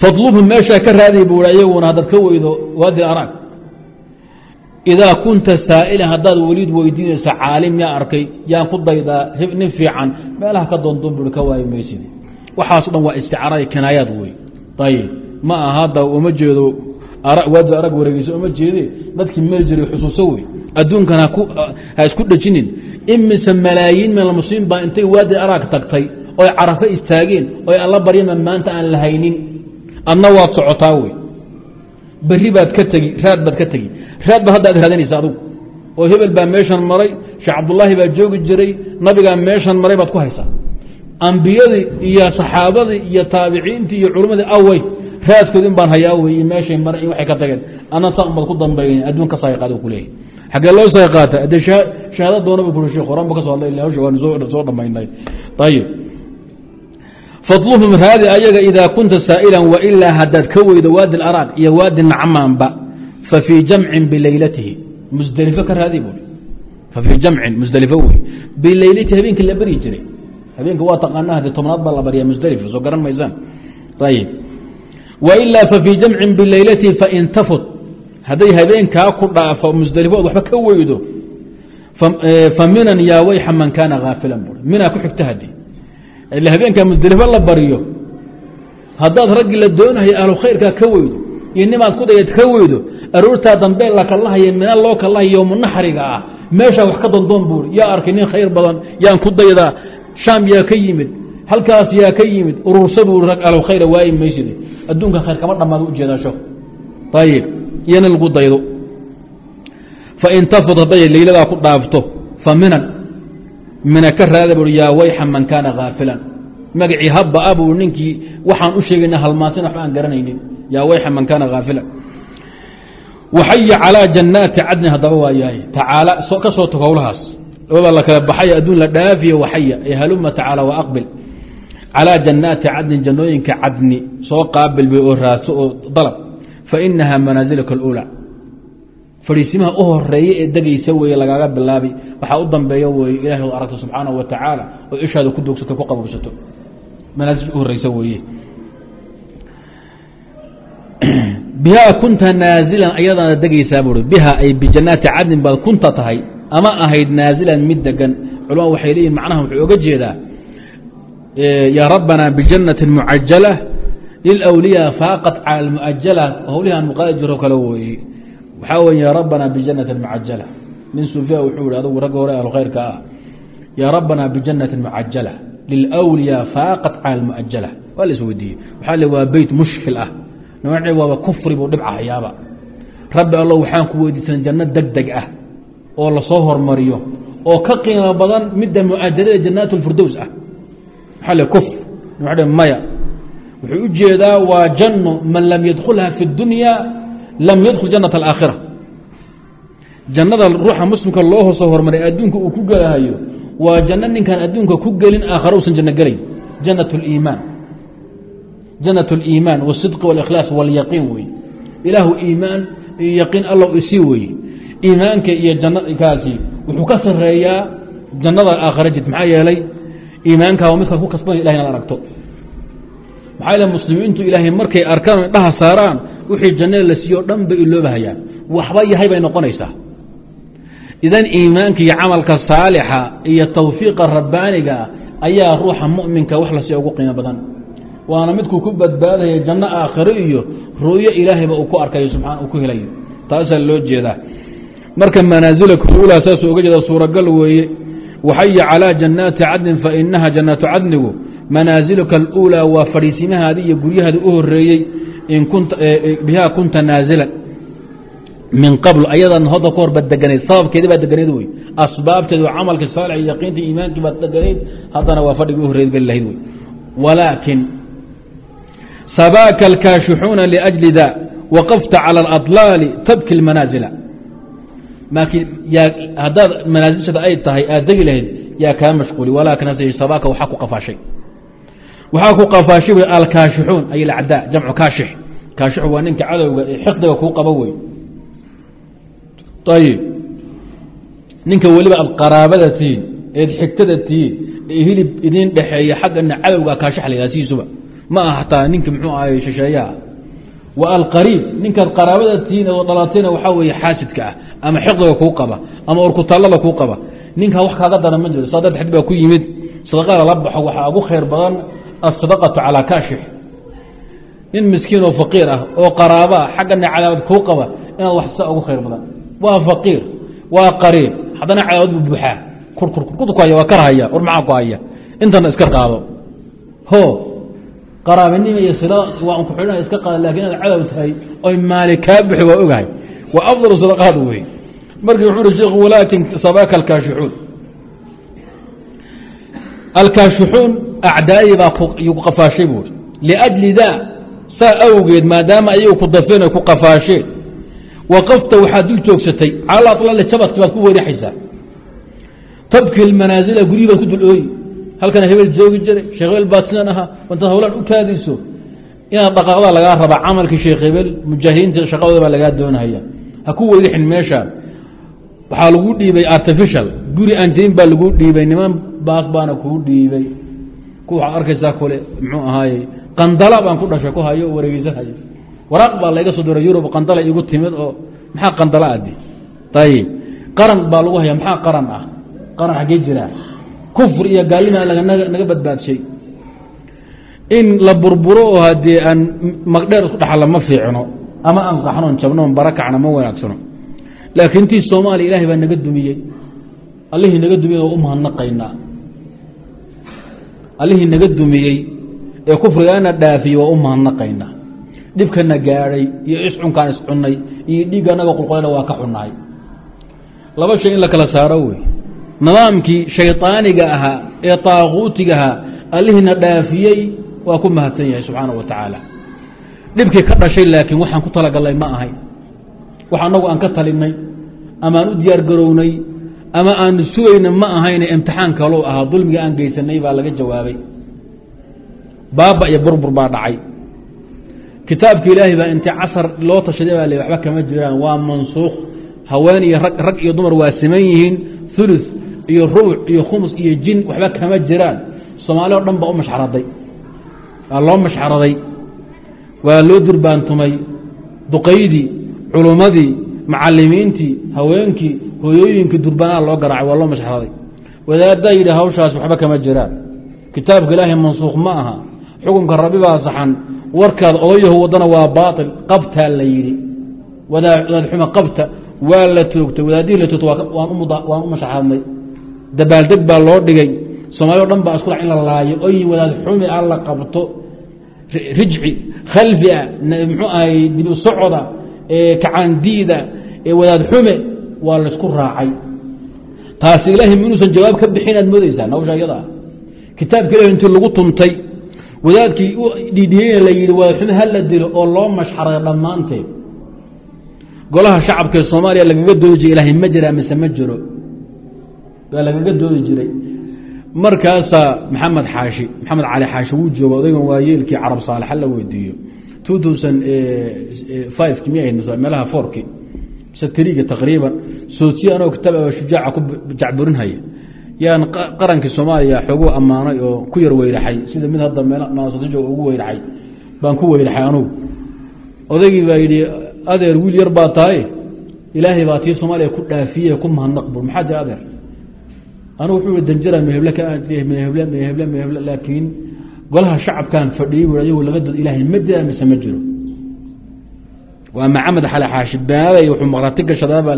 fadlubhum meeshaa ka raadiy buu i iyaguna haddaad ka weydo waadi araag idaa kunta saa'ilan haddaad weliid weydiinayso caalim yaa arkay yaan ku daydaa nin fiican meelaha ka doondoon bui ka waayi maysid waxaaso dhan waa isticaara kinaayaad wey ayib ma aha hadda uma jeedo waadi arag wareegeysa uma jeede dadkii mari jiray xusuuso wey adduunkan ha isku dhejinin. Imise malaayiin min almuslimiin baa intay waadi araag tagtay oy carafo istaageen oy alla baryama maanta aan la haynin adna waad socotaa wey beri baad ka tegi raad baad ka tegi raad baad hadda ad raadanaysa adugu. Oo hebel baa meeshan maray sheekh cabdullaahi baa joogi jiray nabigaa meeshan maray baad ku haysaa ambiyadii iyo saxaabadii iyo taabiciintii iyo culummadii awey raadkoodin baan hayaa wey meeshay mara iyo waxay ka tageen. Anna saa ku dambeyn adduun ka saaqaad ku leeyahy xaggee loo saaqaata adee shahaada doonaba kuri sheekh horan ba ka so hadlay ila hawsha waan soo dhammaynay. Ayib fadluhum raadi ayaga idaa kunta saa'ilan wailaa haddaad ka weydo waadi araaq iyo waadi nacmaanba fa fii jamcin bileylatihi musdelifo ka raadi buui fa fii jamcin musdelifo wey bileylatihi habeenkii la baryi jiray habeenka waa taqaana hadee tobnaad baa la baryaa musdelifo soo garan maysaan. Ayib wailaa fa fii jamcin bileylatihi fain tafut. Hadday habeenkaa ku dhaafo musdelifo ood waxba ka weydo. Fa minan yaa wayxa man kaana haafilan bui minaa ku xigta haddii ila habeenkaa musdelifo la baryo haddaad raggii la doonaya ahlu khayrkaa ka weydo iyo nimaad ku dayad ka weydo aroortaa dambe la kalahaya mina loo kalahaya yowmunaxriga ah. Meeshaa shaam yaa ka yimid halkaas yaa ka yimid urursa rag ahlu khayra waayi mayside adduunkan khayr kama dhammaada ujeedaasho ayib iyo nin lagu daydo. Fain tafud hadday leyladaa ku dhaafto fa minan. Mina ka raada bui yaa wayxa man kaana haafilan magacii habba a buu ninkii waxaan u sheegayna halmaansan waxba aan garanaynin. Yaa wayxa man kaana haafilan waxaya calىa jannaati cadnin haddaba waa tacaala ka soo tog howlahaas labada la kala baxay adduun la dhaafiye waxaya ee haluma tacaala waaqbil calaa jannaati cadnin jannooyinka cadni soo qaabilbay oo raadso oo dalab. Fa inahaa manaasilka اluulaa fadhiisimaha u horreeya ee degaysa weeye lagaaga bilaabay waxaa u dambeeya weeye ilahay o aragto subxaana wa tacaala oo ishaada ku doogsato ku qabuursato manaasil u horeysa weeye. Bihaa kunta naazilan ayadaana degaysaa buui bihaa ay bijanaati cadnin baad kunta tahay ama ahayd naazilan mid degan culama waxay leeyihiin macnaha wuxuu oga jeedaa yaa rabbana bijannati mucajala lilwliyaa faaqat cala almuajala howlihi aan muqaadi jiro kale weeye waxaa wey ya rabbana bijannati mucajala nin sufiya wuxuu ihi adugu ragga hore ahlu khayrka ah. Yaa rabbana bijannati mucajala lilwliyaa faaqat cala almuajala waa la waxaa le waa beyt mushkil ah. Nimane waaba kufri buu dhibcahayaaba rabbi allo waxaan ku weydiisan janno deg deg ah oo lasoo hormariyo oo ka qiimo badan midda mucajalada jannaat lfirdows ah maxaa le kufr nimane maya wuxuu u jeedaa waa janno man lam yadkulha fi اdunya lam yadkul janat alaakhira jannada ruuxa muslimka loo hoosoo hormaray adduunka uu ku gelahayo waa janno ninkaan adduunka ku gelin aakhare usan janno gelayn jannat اliimaan jannat اliimaan wاsidqi wاlikhlaas wاlyaqiin wey ilaahu iimaan iyo yaqiin allow isii weye iimaanka iyo jannakaasi wuxuu ka sareeyaa jannada aakhare jid. Maxaa yeelay iimaanka waa midkaad ku kasbanay ilahay inaad aragto. Maxaa yeele muslimiintu ilaahay markay arkaan dhaha saaraan wixii jannada la siiyo o dhan bay iloobahayaan waxba yahay bay noqonaysaa. Idan iimaanka iyo camalka saalixa iyo tawfiiqa rabbaaniga ayaa ruuxa muminka wax lasiiya ugu qiimo badan. Waana midkuu ku badbaadaya janno aakhiro iyo ru'yo ilaahayba uu ku arkayo subxana uu ku helayo. Taasaa loo jeedaa marka manaasilaka ulaa saasuu oga jeeda suuragal weeye waxaya calىa jannaati cadnin fainaha jannaatu cadnigu manaasilka اlأulىa waa fadhiisimahaadi iyo guryahaadi u horeeyey bihaa kunta naazilan min qabl ayadan hoda ka horba deganayd sababkeedi baa deganayd wey asbaabteed oo camalkii saalix yaqiintii iimaankii baad deganayd haddana waa fadhigi u horeyd balahayd wey walaakin sabaaka اlkaashixuuna liأjli da waqafta calى اlaطlaali tabki اlmanaazila laakiin haddaad manaasishada ay tahay aad degi lahayd yaa kaa mashquuli walaakin hase sabaaka waxaa ku qafaashay. Waxaa ku qafaashay wy alkaashixuun ay alacdaa jamcu kaashix. Kaashixu waa ninka cadowga ee xiqdiga kuu qaba wey ayib ninka weliba aad qaraabada tihiin eed xigtada tihiin hilib idin dhexeeya xaggana cadowga kaashix la sidiisuba ma aha hataa ninka muxuu ahay shisheeyaha wa alqariib ninkaad qaraabada tihiin oo dhalatayna waxaa weeye xaasidka ah ama xiqdiga kuu qaba ama orkutallada kuu qaba ninkaa wax kaaga daran ma jiro saa darteed ku yimid sadaqada la baxo waxaa ugu khayr badan asadaqatu calaa kaashix nin miskiin oo faqiir ah oo qaraaba ah xaggana cadaawad kuu qaba inaad wax sa ugu khayr badan waa faqiir waa qariib haddana cadaawad bu buuxaa kurkurkurkudu ku haya waa karhaya war maxaa ku haya intana iska qaado ho qaraabanima iyo sila waa ku xidhana iska qaada laakiin inaad cadow tahay oy maali buxi waa ogahay. Waa afdalu sadaqaad wey marka wuxuu uhi sheikhu walaakin sabaaka alkaashixuun alkaashixuun acdaadii baa ku qafaashay buuri liajli daa saa awgeed maadaama ayagu ku dafeen ay ku qafaasheen waqafta waxaad dul joogsatay cala alaali jabadki baad ku weeraxaysaa tabki lmanaasila guryhi baad ku dul ooyi halkana hebel joogi jiray sheekh hebel sidan ahaa intaad howlaan u kaadiso. Inaad dhaqaaqdaa lagaa rabaa camalkii sheekh hebel mujaahidiinta shaqadooda baa lagaa doonahaya ha ku weydixin meeshaan waxaa lagu dhiibay artificial. Guri aan baa lagu dhiibay niman baas baana kuu dhiibay. Ku waxaad arkaysaa kule muxuu ahaaye qandala baan ku dhashay ku hayo oo wareegeysanhayo waraaq baa layga soo diray yurub qandala igu timid oo maxaa qandala adi ayib qaran baa lagu haya maxaa qaran ah? Qaran xaggee jiraa kufr iyo gaalima naga badbaadshay in la burburo oo haddii aan magdheer isku dhaxalla ma fiicno ama aan qaxnoon jabnoon barakacna ma wanaagsano. Laakiin tii soomaaliya ilahay baa naga dumiyey. Allihii naga dumiyey oo u mahadnaqaynaa. Allihii naga dumiyey ee kufrigaana dhaafiyey waa u mahadnaqaynaa. Dhibkana gaadhay iyo iscunkaan iscunnay iyo dhiigga anaga qulqolayna waa ka xunnahay. Laba shay in la kala saaro wey nidaamkii shayطaaniga ahaa ee taaquutiga ahaa allihiina dhaafiyey waa ku mahadsan yahay subxaana wa tacaala. Dhibkii ka dhashay laakiin waxaan ku talagalnay ma ahayn wax anagu aan ka talinay ama aan u diyaar garownay ama aanu sugayna ma ahayne imtixaan kalou ahaa. Dulmiga aan geysanay baa laga jawaabay. Baaba iyo burbur baa dhacay. Kitaabka ilaahay baa intii casar loo tashaday baa l waxba kama jiraan. Waa mansuukh. Haween iyo rag iyo dumar waa siman yihiin. Ulu iyo rubuc iyo khumus iyo jin waxba kama jiraan. Soomaali o dhan baa u mashxaraday waa loo mashxaraday waa loo durbaantumay duqaydii culummadii macalimiintii haweenkii hoyooyinkii durbanaa loo garaacay waa loo mashxaraday wadaaddaa yidhi hawshaas waxba kama jiraan. Kitaabka ilaahay mansuukh ma aha. Xukunka rabi baa saxan. Warkaad odayahu waddana waa baail qabtaa la yidhi. Wadaadxuma qabta. Waa la toogtay. Wadaadihii la toogta waan u mashaxadnay dabaaldeg baa loo dhigay. Soomaali o dhan baa isku dhac in la laayo. Oyi wadaad xumi a la qabto. Rijci khalfi a muxuu ahay dibu socoda kacaandiida wadaad xume waa laysku raacay. Taasi ilaahay minuusan jawaab ka bixin aad moodeysaa hawsha iyada ah. Kitaabka ilahi intii lagu tuntay wadaadkii dhidhiyeyna la yidhi wadaad xume hala dilo oo loo mashxaray dhammaanteed. Golaha shacabka ee soomaaliya lagaga doodi jiray ilaahay ma jiraa mise ma jiro baa lagaga doodi jiray. Markaasaa maxamed xaashi maxamed cali xaashi wuu jooga odaygan waa yeelkii carab saalexa la weydiiyo. meelaha fourki mise triga taqriiban. Soosiye anoo kitaab shujaaca ku jacburinhaya. Yaan qarankii soomaaliya xooguu ammaanay oo ku yar weyraxay. Sida mid hadda meel ugu weyraxay. Baan ku weyraxay anugu. Odaygii baa yidhi adeer wiil yar baa tahay? Ilaahay baa tii soomaaliya ku dhaafiye ku mahadnaq bur maxaa jira adeer anugu wuxuu danjira mehble ka mehble mehble mehble laakiin golaha shacabkan fadhiyey bu ayagu laga dad ilaahay ma jiraa mise ma jiro. Waa maxamed xale xaashi beenaday wuxuu maqrati gashadaabaa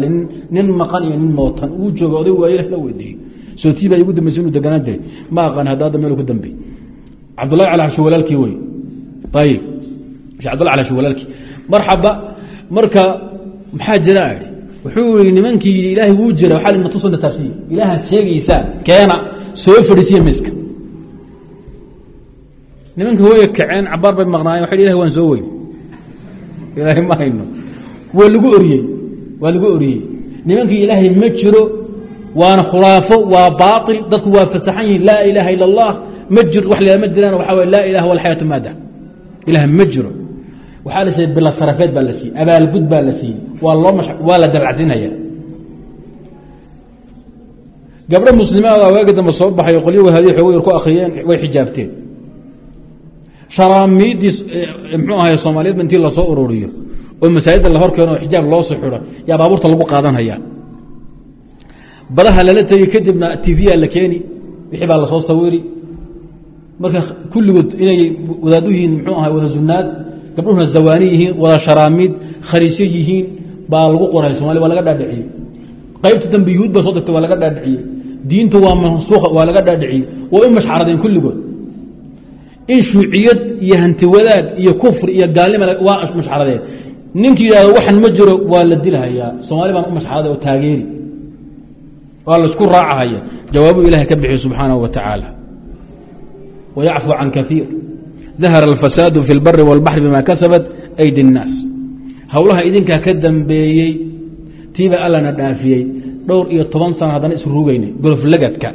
nin maqan iyo nin mootan. Uu jooga oday waa ilah la weydiiyey. Sootii baa igu dambaysa inuu deganaan jiray. Ma aqaan haddaada meel ku dambey cabdullahi cali xashi walaalkii wey ayib cabdullahi cali xashi walaalkii. Marxaba marka maxaa jira wuxuu yii nimankii yidhi ilaahay wuu jira waxaa natusuna taabsiye ilaahaad sheegaysaa keena soo fadhiisiya miska nimanka way kaceen cabaar bay maqnaayeen waxa ilahi waan soo wey ilaahay ma hayno. Waa lagu oriyey waa lagu oriyey. Nimankii ilaahay ma jiro waana khuraafo waa baail dadku waa fasaxan yihiin laa ilaaha ila اllah ma jir wax la jiraan waxaa way laa ilaha walxayaatu maada. Ilaah ma jiro waxaa la siiyey bila sarafeed baa la siiyey abaalgud baa la siiyey waa loo waa la dabacsinaya gabdho muslimaada waagi dambe soo baxay qolyo wahaadiye xoogo yar ku akriyeen way xijaabteen. Sharaamiidii mxuu ahay soomaaliyeedba intii la soo ururiyo oo masaajidda la hor keeno oo xijaab loo soo xidho yaa baabuurta lagu qaadanhaya badaha lala tegi kadibna tvya la keeni wixii baa la soo sawiri marka kulligood inay wadaadu yihiin mxuu ahay wada zunaad gabdhuhuna zawaani yihiin wada sharaamiid khariisyo yihiin baa lagu qoray somalia waa laga dhaadhiciyey. Qaybta dambe yuhuud ba soo degtay waa laga dhaadhiciyey. Diinta waa mansuuka waa laga dhaadhiciyey. Way u mashcaradeen kulligood. In shuuciyad iyo hanti wadaag iyo kufri iyo gaalnima waa mashcaradeen ninkii yidhahdo waxan ma jiro waa la dilhayaa soomaali baan u mashcaraday oo taageeri. Waa la isku raacahaya jawaabuu ilahay ka bixiy subxaanahu wa tacaala wayacfu can kaiir dahara alfasaadu fi اlbari wاlbaxri bima kasabat aydi الnaas howlaha idinkaa ka dambeeyey tiiba allana dhaafiyey dhowr iyo toban sana haddana isrugaynay goloflagadka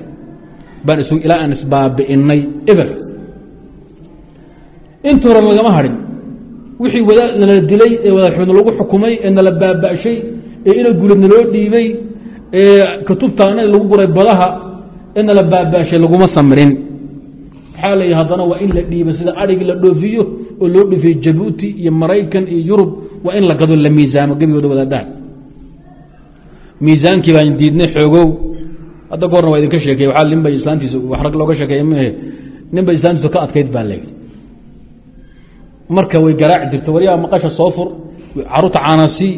baan ilaa aan isbaabi'inay eber inta hore lagama hadhin wixii wada nala dilay ee wadaxoodna lagu xukumay ee nala baaba'shay ee ina gulid naloo dhiibay ee kutubtaana lagu guray badaha ee nala baaba'shay laguma samrin waxaa leeya haddana waa in la dhiiba sida adhigi la dhoofiyo oo loo dhoofiyo jabuuti iyo maraykan iyo yurub waa in la gado la miisaamo gebigooda wadaadaha miisaankii baan diidnay xoogow hadda goorna waa idinka sheekey waa nin bay islaantiisa wax rag looga sheekeeye maahe nin bay islaantiisa ka adkayd baa layidhi marka way garaaci jirta waryaa maqasha soo fur carruurta caanasi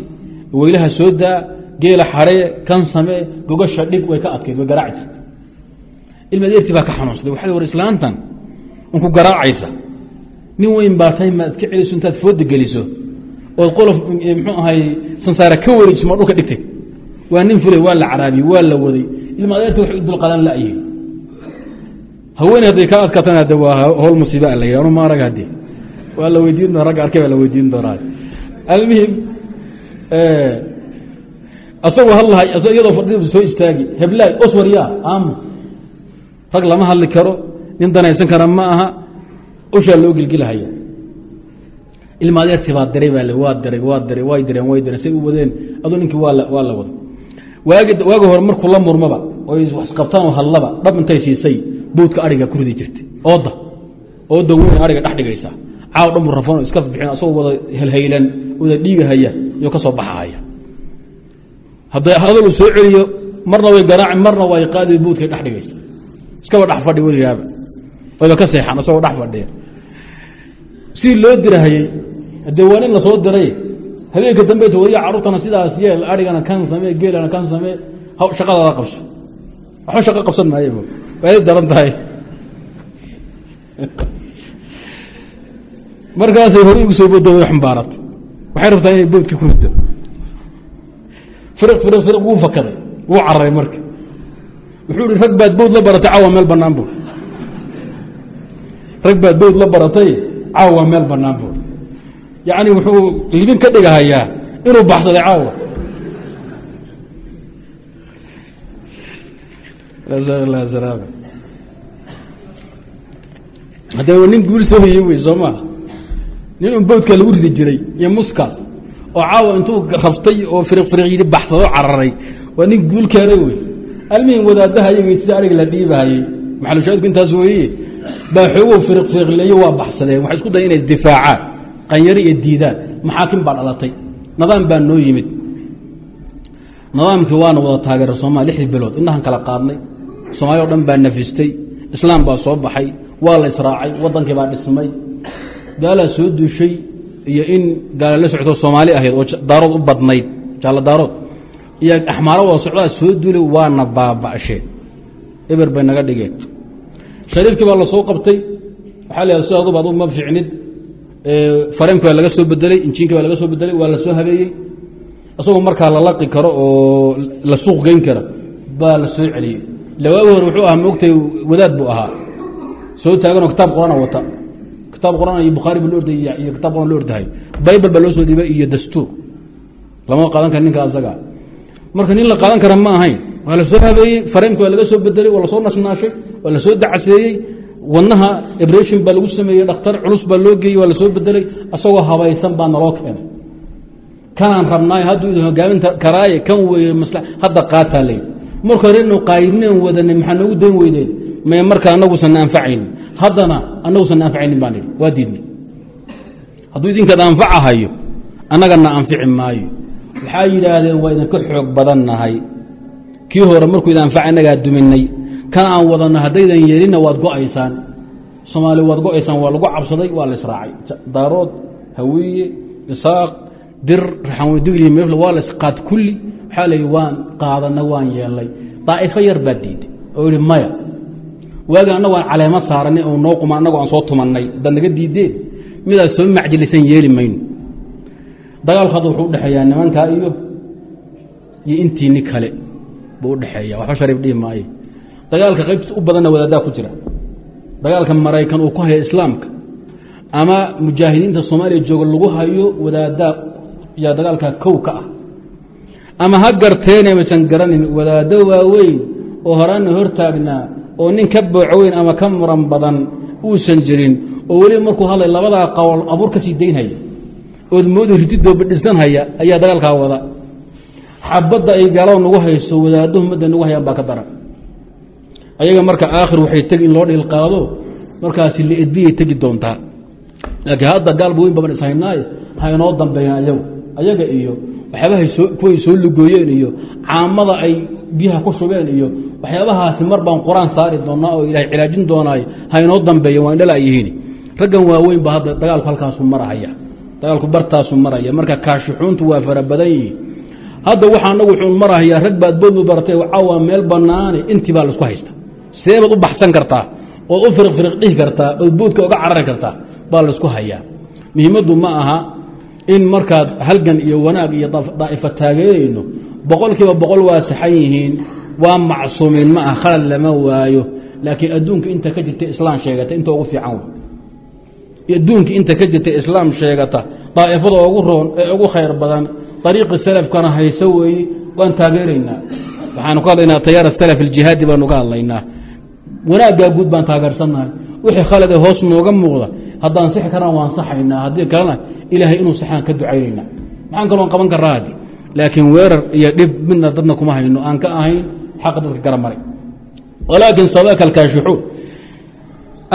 weylaha soo daa geela xaree kan samee gogasha dhig way ka adkayd way garaaci jirta ilma baa ka xanuunsaday waxay war islaantan unku garaacaysa. Nin weyn baa tahay maad ka celiso intaad fooda geliso. Ood qolof mxuu ahay sansaare ka wareejiso ma dhulka dhigtay. Waa nin fulay waa la caraabiyey waa la waday. Ilma waxay u dulqadan layihin haweeney hadday kaa adkaatana de waa howl musiiba la yidhi anu arag hadde waa la weydiin doona ragga arkay baa la weydiin doonaa. Almuhim asagoo hadlahay iyadoo fadhida soo istaagi heblaay oswar yaa aamo rag lama hadli karo nin danaysan kara ma aha ushaa loo gilgilahaya. Ilma adeertii baa diray baa waa diray waa diray way direen way direen say u wadeen aduu ninkii waa la wada. Waagi hore markuu la murmaba oy wasqabtaan oo hadlaba dhab intay siisay bowdka ariga ku ridi jirtay. Ooda ooda weyn ariga dhex dhigaysa. Caaw dhan buu rafan iska bixin asagoo wada helhaylan wada dhiigahaya iyo ka soo baxahaya hadday hadal uu soo celiyo marna way garaaci marna way qaadi bowdkay dhex dhigaysa. Iskaba dhex fadhi weligaaba wayba ka seexan isagoo dhex fadhiya. Si loo dirahayey haddee waa nin la soo diray habeenka dambe wadiya carruurtana sidaas yeel arigana kan samee geelana kan samee shaqadaada qabso waxba shaqo qabsan maaye waay daran tahay. Markaasay igu soo bodo way waxay rabtaa inay boodkii ku riddo. Firiq firiq firiq wuu fakaday wuu cararay marka. Wuxuu ihi rag baad bood la baratay caawa meel bannaan buu rag baad bood la baratay caawa meel bannaan buu yacni wuxuu libin ka dhigahayaa inuu baxsaday caawa. Hadda nin guul soo hoyey wey soo maa nin un bowdka lagu ridi jiray iyo muskaas oo caawa intuu rabtay oo firiq firiq yidhi baxsado cararay waa nin guul keenay wey almihim wadaadaha iyagii sida ariga la dhiibahayey maxalushaadku intaas weeye baa xoogow firiq firiqleeyo waa baxsadeen waxay isku dayan inay isdifaacaan qanyaro iyo diidaan. Maxaakim baa dhalatay. Nidaam baa noo yimid. Nidaamkii waana wada taageera soomaliya lixdii bilood. Inahan kala qaadnay. Soomaaliya o dhan baa nafistay. Islaam baa soo baxay. Waa la israacay. Wadankii baa dhismay. Gaalaa soo duushay iyo in gaala la socto soomaali ahayd oo daarood u badnayd. Jaallo daarood. Iyo axmaaro wada socdaa soo duulay waana baaba'sheen eber bay naga dhigeen shariifkii baa la soo qabtay. Waxaa la sida aduba adu ma ficnid fareenki waa laga soo bedeley injiinkii waa laga soo bedelay waa la soo habeeyey. Isagoo markaa la laqi karo oo la suuq geyn kara baa la soo celiyey. Lawaagi hore wuxuu ahaa moogtay wadaad buu ahaa. Soo taaganoo kitaab qur'aan wata. Kitaab qur'aan iyo bukhaari ba lo orday iyo kitab quraan lo ordahay baybal baa loo soo dhiibay iyo dastuur. Lama qaadan kara ninka asaga. Marka nin la qaadan kara ma ahayn. Waa la soo habeeyey fareenki waa laga soo bedelay waa la soo nashnaashay waa la soo dacseeyey wadnaha ebration baa lagu sameeyey dhakhtar culus baa loo geeyey waa la soo bedelay isagoo habaysan baa naloo keenay. Kanaan rabnaay hadduu idin hogaamin karaaye kan weeye masla hadda qaataa ley marka hore inu qaayibneen wadanay maxaa noogu dayn weydeen may marka anagusan anfacaynin haddana anagusan anfacaynin baan idhi waa diidnay hadduu idinkaad anfacahayo annagana anfici maayo. Waxaa yidhaahdeen waa idinka xoog badan nahay. Kii hore markuu idin innagaa duminay kan aan wadanno haddaydan yeelinna waad go'aysaan. Soomaali waad go'aysaan waa lagu cabsaday waa la israacay. Daarood hawiye isaaq dir raxanweydigli meel waa la isqaad kulli. Waxaa la yidhi waan qaadana waan yeelnay. Daa'ifo yar baa diiday oo yihi maya waagi annagu aan caleemo saaranay oo noo quma annagu aan soo tumannay haddaad naga diideen midaad soo macjilisan yeeli mayno. Dagaalku hadda wuxuu udhexeeyaa nimankaa iyo iyo intiini kale buu udhexeeya waxba shariif dhihi maayo dagaalka qaybtiis u badanna wadaaddaa ku jira. Dagaalka maraykan uu ku haya islaamka ama mujaahidiinta soomaaliya jooga lagu hayo wadaaddaa yaa dagaalkaa kow ka ah. Ama ha garteene maysan garanin wadaaddo waaweyn oo horaana hortaagnaa oo nin ka booco weyn ama ka muran badan uusan jirin oo weliba markuu hadlay labadaa qawl abuur ka sii daynhaya ood mooda ritidooba dhisanhaya ayaa dagaalkaa wada. Xabadda ay gaalada nagu hayso wadaaddo ummadda nagu hayaan baa ka daran ayaga marka aakhir waxay tegi in loo dhiil qaado markaasi liedbiyay tegi doontaa laakiin hadda gaalba weyn baban ishaynaaye ha inoo dambeeyaan ayagu ayaga iyo waxyaabahay soo kuway soo lugooyeen iyo caamada ay biyaha ku shubeen iyo waxyaabahaasi mar baan qur'aan saari doonaa oo ilahay cilaajin doonaayo ha inoo dambeeya waa indhala yihiin. Raggan waaweyn ba hadda dagaalku halkaasu marahaya. Dagaalku bartaasu maraya marka kaashixuuntu waa fara badan yihiin. Hadda waxaa anagu wuxuu marahayaa rag baad boodbu baratay caawa meel banaane intii baa la isku haysta seebaad u baxsan kartaa ood u firiq dhihi kartaa ood boodka uga carari kartaa baa la isku hayaa. Muhiimaddu ma aha in markaad halgan iyo wanaag iyo daa'ifo taageerayno boqol kiiba boqol waa saxan yihiin waa macsuumiin ma ah khalad lama waayo. Laakiin adduunka inta ka jirta islaam sheegata inta ugu fiican adduunka inta ka jirta islaam sheegata daa'ifada ugu roon ee ugu khayr badan ariiqi salafkana hayso weeye waan taageeraynaa. Waxaanu ka hadlaynaa tayaara salaf aljihaadi baanu ka hadlaynaa wanaaggaa guud baan taageersannahay. Wixii khalade hoos nooga muuqda haddaan sixi karana waan saxaynaa. Haddii kalena ilaahay inuu saxaan ka ducaynaynaa maxaan kaloon qaban karaa haddi laakiin weerar iyo dhib midna dadna kuma hayno. Aan ka ahayn xaqa dadka gara maray. Walaakin sabaka alkaashixuun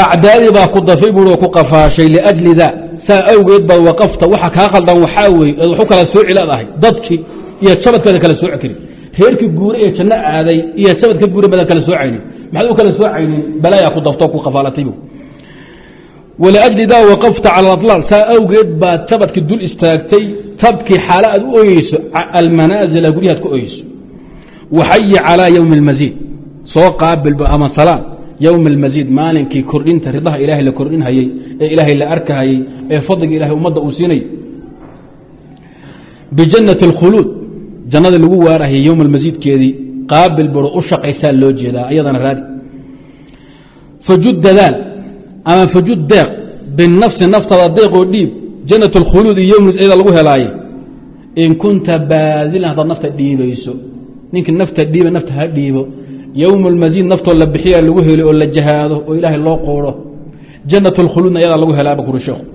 acdaadii baa ku dafay buui oo ku qafaashay liajli da saa awgeed baad waqafta waxa kaa qaldan waxaa weeye eed waxu kala sooci leedahay dadkii iyo jabadkaada kala sooci karin reerkii guure ee janno aaday iyo jabad ka guure badan kala soocaynin maxaad u kala soo caynin balaayaa ku daftoo ku afaalatayb walajli daa waqafta cala alaal saa awgeed baad tabadki dul istaagtay tabkii xaalo aad u oyeyso almanaazila guryahaad ka oyeyso waxayi calaa yowmi almasiid soo qaabilba ama salaan yowma almasiid maalinkii kordhinta ridaha ilaahay la kordhinhayey ee ilaahay la arkahayey ee fadliga ilahay ummadda uu siinay bijannati alkhuluud. Jannadii lagu waarahayay yowma almasiidkeedii qaabil baro u shaqaysaa loo jeedaa ayadana raadi fajud dadaal ama fajud deeq binafsi naftada deeqoo dhiib jannat اlkhuluud iyo yowm iyada lagu helaaye in kunta baadilan haddaad nafta dhiibayso ninkii nafta dhiiba nafta ha dhiibo yowm اlmasiid naftoo la bixiya lagu helo oo la jahaado oo ilaahay loo qooro jannat اlkhuluudna ayadaa lagu helaaba kuri sheekhu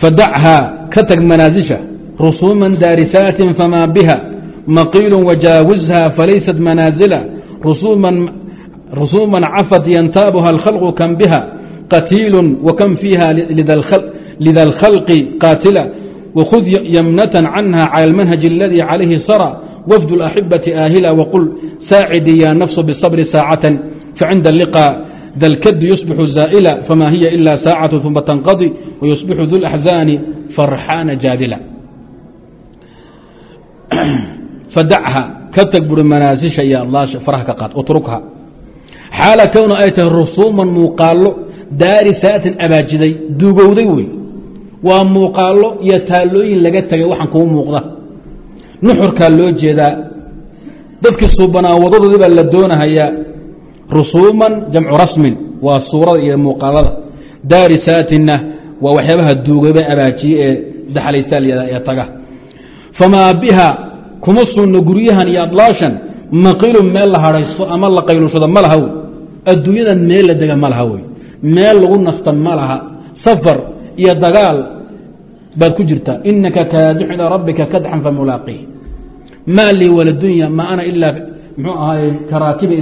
fadachaa ka tag manaasisha rusuuman daarisaatin famaa biha maqiil wajaawizha falaysat manaazila rusuuman cafat yantaabuha alkhalqu kan biha qatiilu wakan fiiha lida alkhalqi qaatila wakhud yamnatan canha cala almanhaji aladii calayhi sara wafd اlaxibati aahila waqul saacidi ya nafsu bisabri saacatan facinda liqaa dalkadu yusbixu zaa'ila fama hiya ila saacatu uma tanqadi wayusbixu du laxzaani farxaana jaadila. fadachaa ka tag buri manaasisha iyo adlaasha faraha ka qaad utrukha xaala kowna ay tahay rusuuman muuqaallo daari saatin abaajiday duugowday wey waa muuqaallo iyo taallooyin laga tegay waxaan kuu muuqda nuxurkaa loo jeedaa dadkii suubanaa wadadoodii baa la doonahayaa rusuuman jamcu rasmin waa suurada iyo muuqaalada daari saatinna waa waxyaabaha duugayba abaajiye ee daxalaystaalyada ee taga famaa biha kuma sugno guryahan iyo adlaashan maqilun meel la hadhaysto ama la qaylushado ma laha wey adduunyadan meel la dega ma laha wey meel lagu nasta ma laha. Safar iyo dagaal baad ku jirtaa inaka kaadixu ilaa rabbika kadxan famulaaqiih maa lii waladunya ma ana ilaa mxuu ahaay karaakibi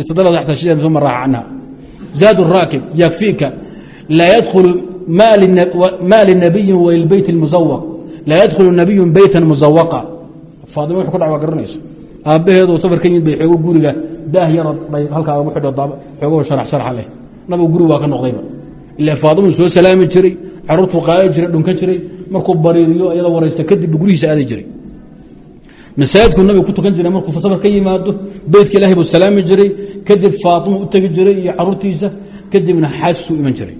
istadala taxta shida uma raaxa canha zaad raakib yakfiika. Laa yadkhulu ma linabiyin walilbeyt اlmusawaq laa yadkhulu nabiyu beyta musawaqa faadima wuxu ku dhac waa garanayso. Aabbaheedu safar ka yimid bay xoogo guriga daah yaro bay halkaa ugu xidho xoogo sharax sharaxa leh. Nabigu guri waa ka noqdayba ila faadimuu soo salaami jiray caruurtuu qaadi jiray dhunkan jiray markuu bariiriyo iyadoo waraysta kadib gurihiisa aadi jiray. Masaajidkuu nabigu ku tukan jiray markuu safar ka yimaado beytka ilahay buu salaami jiray kadib faatimu u tegi jiray iyo caruurtiisa kadibna xaajisuu iman jiray.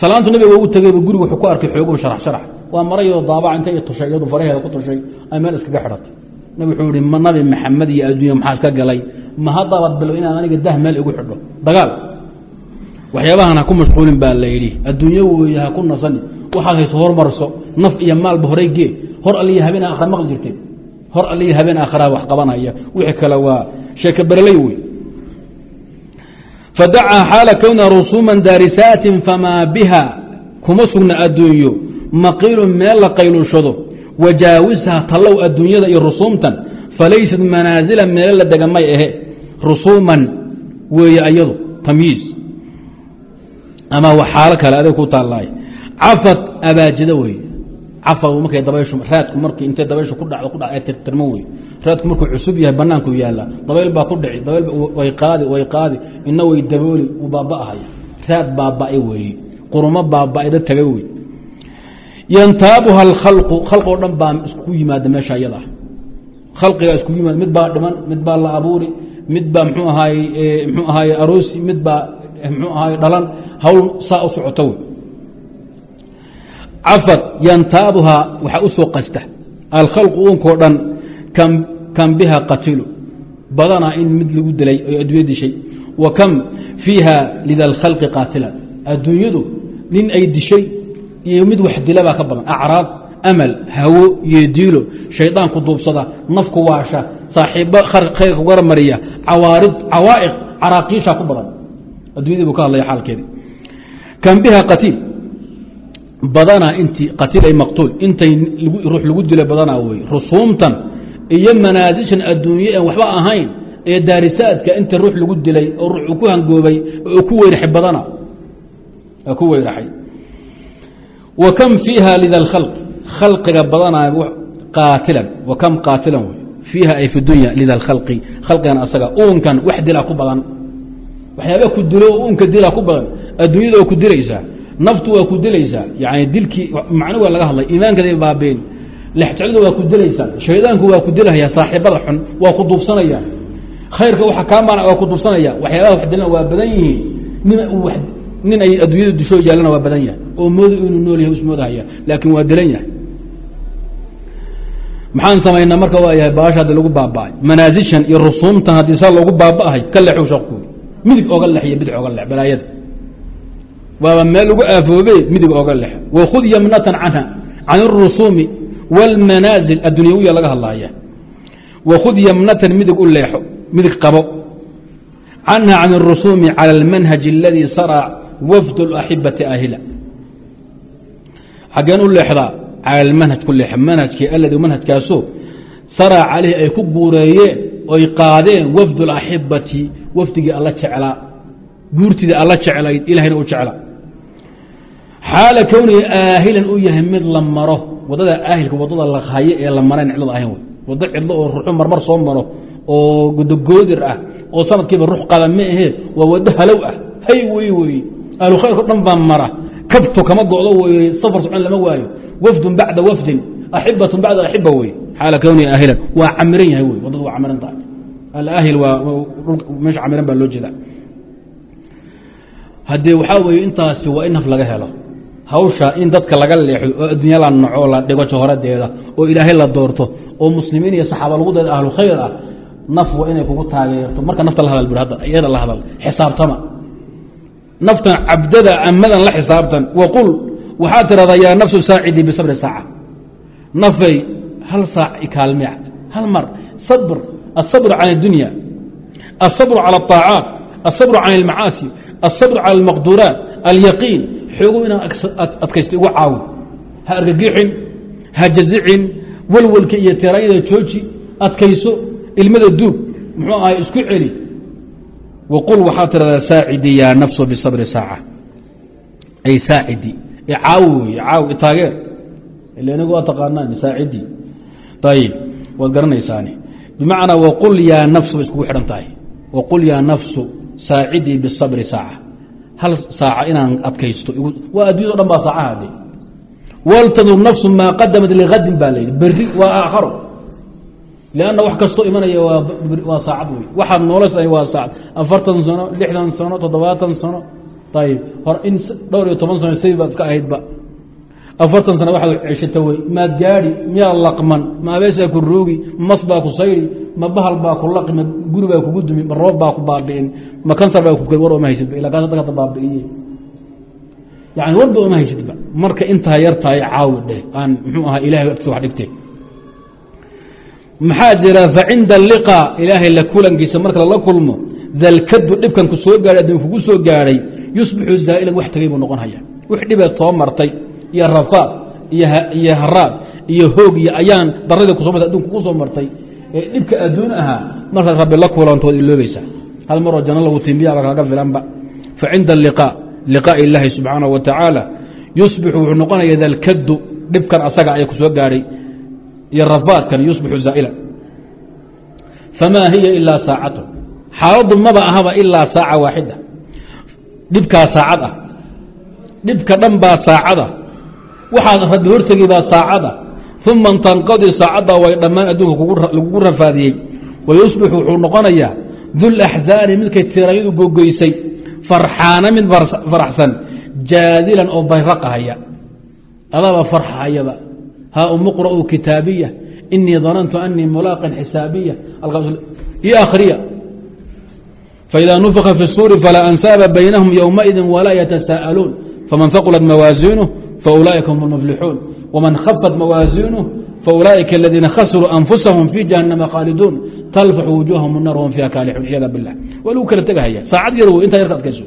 Salaantu nabiga ugu tegayba guriga wuxuu ku arkay xoogo sharax sharax waa marayadoo daabaca inta i tushay iyadu faraheeda ku tushay ay meel iskaga xidhatay. Nabi wuxuu ihi nabi maxamed iyo adduunya maxaa iska galay? Ma haddabaad bilow inaan aniga dah meel igu xidho. Dagaal. Waxyaabahan ha ku mashquulin baa la yidhi. Adduunyo weeye ha ku nasani. Waxaad hayso hormarso naf iyo maalba horay gee. Hor alliya habeen aakhra maqli jirteen hor alliya habeen aakharaa wax qabanaya. Wixii kale waa sheeke bereley wey maqiilun meel la qayluushado wajaawisha tallow adduunyada iyo rusuumtan falaysat manaasila meelo la dega may ahe rusuuman weeye ayadu tamyiiz ama xaalo kale adig ku taallaay cafad abaajida wey cafad markay dabayshu raadku markii intay dabayshu ku dhacdo ku dhac tirtirmo wey raadku markuu cusub yahay banaanku yaalla. Dabayl baa ku dhici dabayl way qaadi way qaadi. Ina way dabooli uu baaba'ahaya raad baaba'ay weeye. Qurumo baaba'ida taga wey yantaabuha alkhalqu khalqoo dhan baa isku yimaada meesha iyada khalqiga isku yimaada. Mid baa dhiman mid baa la abuuri mid baa mxuu ahaay mxuu ahaay aroosi mid baa mxuu ahaay dhalan hawl saa u socoto. Wey cafad yantaabuhaa waxaa u soo qasta. Alkhalqu unkoo dhan kam biha qatilu. Badanaa in mid lagu dilay oo adduunya dishay. Wa kam fiiha lida alkhalqi qaatilan adduunyadu nin ay dishay iyo mid wax dila baa ka badan. Acraab amal hawo iyo diilo. Shaydaanku duubsada nafku waasha saaxiibo khayrka garmariya cawaarid cawaa'iq caraaqiishaa ku badan. Addunyadii buu ka hadlaya xaalkeedi. Kan biha qatiil. Badanaa intii qatiil ay maqtuul. Intay ruux lagu dila badanaa wey rusuumtan iyo manaasishan adduunye en waxba ahayn ee daarisaadka inta ruux lagu dilay oo ruux ku hangoobay oo ku weyraxay badana ku weyraxay wa fiiha lida alkhalq khalqiga badanaa qaatilan. Wa qaatilan? Wey fiiha ay fi lida alkhalqi khalqigan asaga uunkan wax dilaa ku badan. Waxyaaba ku dilo uunka dilaa ku badan. Adduunyada waa ku dilaysaa naftu waa ku dilaysaa yani dilkii macno waa laga hadlay. Iimaankaday baabeen lexjeclada waa ku dilaysaa shaydaanku waa ku dilahaya saaxiibada xun waa ku duubsanaya. Khayrka waxa kaa maana waa ku duubsanaya. Waxyaabaha wax dilana waa badan yihiin nin ay adduunyada disho yaallana waa badan yahay oo mooda inuu nool yahay ismoodahaya laakiin waa dilan yahay maxaan samaynaa marka waa yahay baasha haddi lagu baaba'ay manaasishan iyo rusuumtan haddii saa loogu baaba'ahay ka leexu shaqku midig oga lexiyo bidix oga lex balaayada waaba meel lagu aafoobe midig oga lex wakhud yamnatan canha can اrusuumi wاlmanaazil addunyawiya laga hadlaya wakhud yamnatan midig u leexo midig qabo canha can الrusuumi calى اlmanhaج اladii sarى wafd اlaxibati ahila. Xaggeen u leexdaa cala ku leexa manhajkii alladii manhajkaasoo saraa calayhi ay ku guureeyeen oy qaadeen wafd اlaxibati wafdigii alla jeclaa guurtidii alla jeclayd ilahayna u jecla xaala kowniga aahilan u yahay mid la maro waddada aahilka waddada la hayo ee la marayn cidlada ahayn wey waddo cidlo oo ruuxu marmar soo maro oo godogoodir ah oo sanadkiiba ruux qada ma ahee waa waddo halow ah. Hay wey wey ahlu khayrko dhan baa mara. Kabto kama go'do wey safar socon lama waayo. Wafdun bacda wafdin axibatun bacda axiba wey xaala kowniya aahilan waa camiran yahay wey waddadu waa camiran tahay. Alaahil waa meesha camiran baa loo jeeda haddee waxaa weeye intaasi waa in naf laga helo. Hawsha in dadka laga leexdo oo addunya la naco la dhigo johoradeeda oo ilaahay la doorto oo muslimiin iyo saxaaba lagu dayda ahlu khayr ah naf waa inay kugu taageerto. Marka nafta la hadal bu hadda iyada la hadal xisaabtama naftan cabdada amadan la xisaabtan waqul waxaa tirahdaa yaa nafsu saacidii bisabri saaca nafay hal saac ikaalmiya hal mar sabr الصبر عن الدuنيا الصبر على الطاaعاaت الصبر عن المعاaصي الصبر على المقدuرaaت اليقين xoogo inaad adkaysto igu caawi ha argagixin ha jazicin welwelka iyo tirayada jooji adkayso ilmada duug muxuu ahay isku celi waqul waxaad tiradaa saacidi yaa nafsu bisabri saaca. Ay saacidi. E caawi wey caawi taageer ila inagu waa taqaanaan saacidi. Ayib waad garanaysaani bimacnaa waqul yaa nafsu bay iskugu xidhan tahay. Waqul yaa nafsu saacidii bisabri saaca. Hal saaca inaan adkaysto waa addunyado dhan baa saacahade waltadub nafsu maa qadamat ligadin baa layidhi berri waa aakharo lanna wax kastoo imanaya waa saacad wey waxaad noolasay waa saacad afartan sano lixdan sano toddobaatan sano ayib hor in dhowr iyo toban sano say baad iska ahaydba afartan sana waxaad ceshata wey maad gaadi miyaa laqman ma ku ma mas baa ku saydi ma bahal baa ku laqi ma guri baa kugu dumi ma roob baa ku baabi'in ma kansar baa ku war oma haysidba ila baabi'iye yani warba oma haysidba marka intaa yartahay caawi dheh aan muxuu ahaa ilahay agtiisa wax dhigtee maxaa jira facinda aliqa ilaahay la kulankiisa marka lala kulmo dalkadu dhibkan ku soo gaadhay adduun kugu soo gaadhay yusbixu zaa'ilan wax tegay buu noqon haya wix dhibeed soo martay iyo rafaad iyo haraad iyo hoog iyo ayaan daradii kuso martay adunka ku soo martay. Ee dhibka adduun ahaa markaad rabbi la kulantood iloobaysa. Hal maroo janno lagu timbiyaba kaaga filanba facinda aliqaa liqaa'i illaahi subxaanahu wa tacaala yusbixu wuxuu noqonaya dalkadu dhibkan asaga ayaa ku gaadhay iyo rafaadkan yusbixu zaa'ilan famaa hiya ilaa saacatu. Xaaladdu maba ahaba ilaa saaca waaxida. Dhibkaa saacad ah. Dhibka dhan baa saacada. Waxaad rabbi hortegi baa saacada. Uma tanqadii saacadda way dhammaan adduunka lagugu rafaadiyey. Wayusbixu wuxuu noqonayaa dulaxzaani midkay tirayadu gogoysay farxaana mid faraxsan. Jaadilan oo bayraqahaya adaba farxahayaba haa umqra'u kitaabiya inii danantu anii mulaaqin xisaabiya iyo akhriya. Faidaa nufika fi suuri falaa ansaaba baynahum yowmaidin walaa yatasaaluun faman haqulat mawaaziinuh faulaa'ika hum اlmuflixuun waman khafat mawaaziinuh faulaa'ika aladiina khasruu anfusahum fii jahannama khaaliduun talfaxu wujuuhahum naar wahum fiiha kaalixuun ciyaada bilah waa lagu kala tegahaya saacad yar intaa yarka adkayso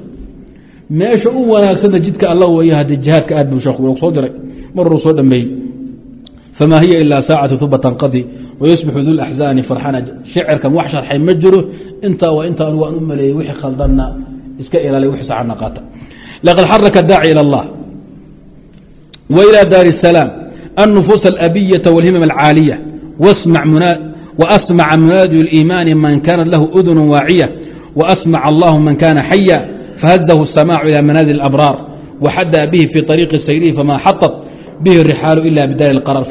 meesha u wanaagsana jidka alla weeye haddii jihaadka aad buu sheekh soo diray maruu soo dhameeyey famaa hiya ilaa saacatu uma tanqadi wayusbixu dulaxzaani farxana shicirkan wax sharxay ma jiro intaa waa inta anugu aan u maleeyey wixii khaldanna iska ilaaliy wixii saxana qaata laqad xaraka daaci ilى اllah wa ilى daar الsalaam النفuuس الأbiyaة والhimم الcاalية وأsmca munaadi الإimaani man kanat lahu أdun waaciية وأsmc allah man kana xaya fahزhu السmاع ilى manازل الأbrاar وxadى bih fي طريqi sayrihi fama xaطت bih الرixاal إla bdar الqرار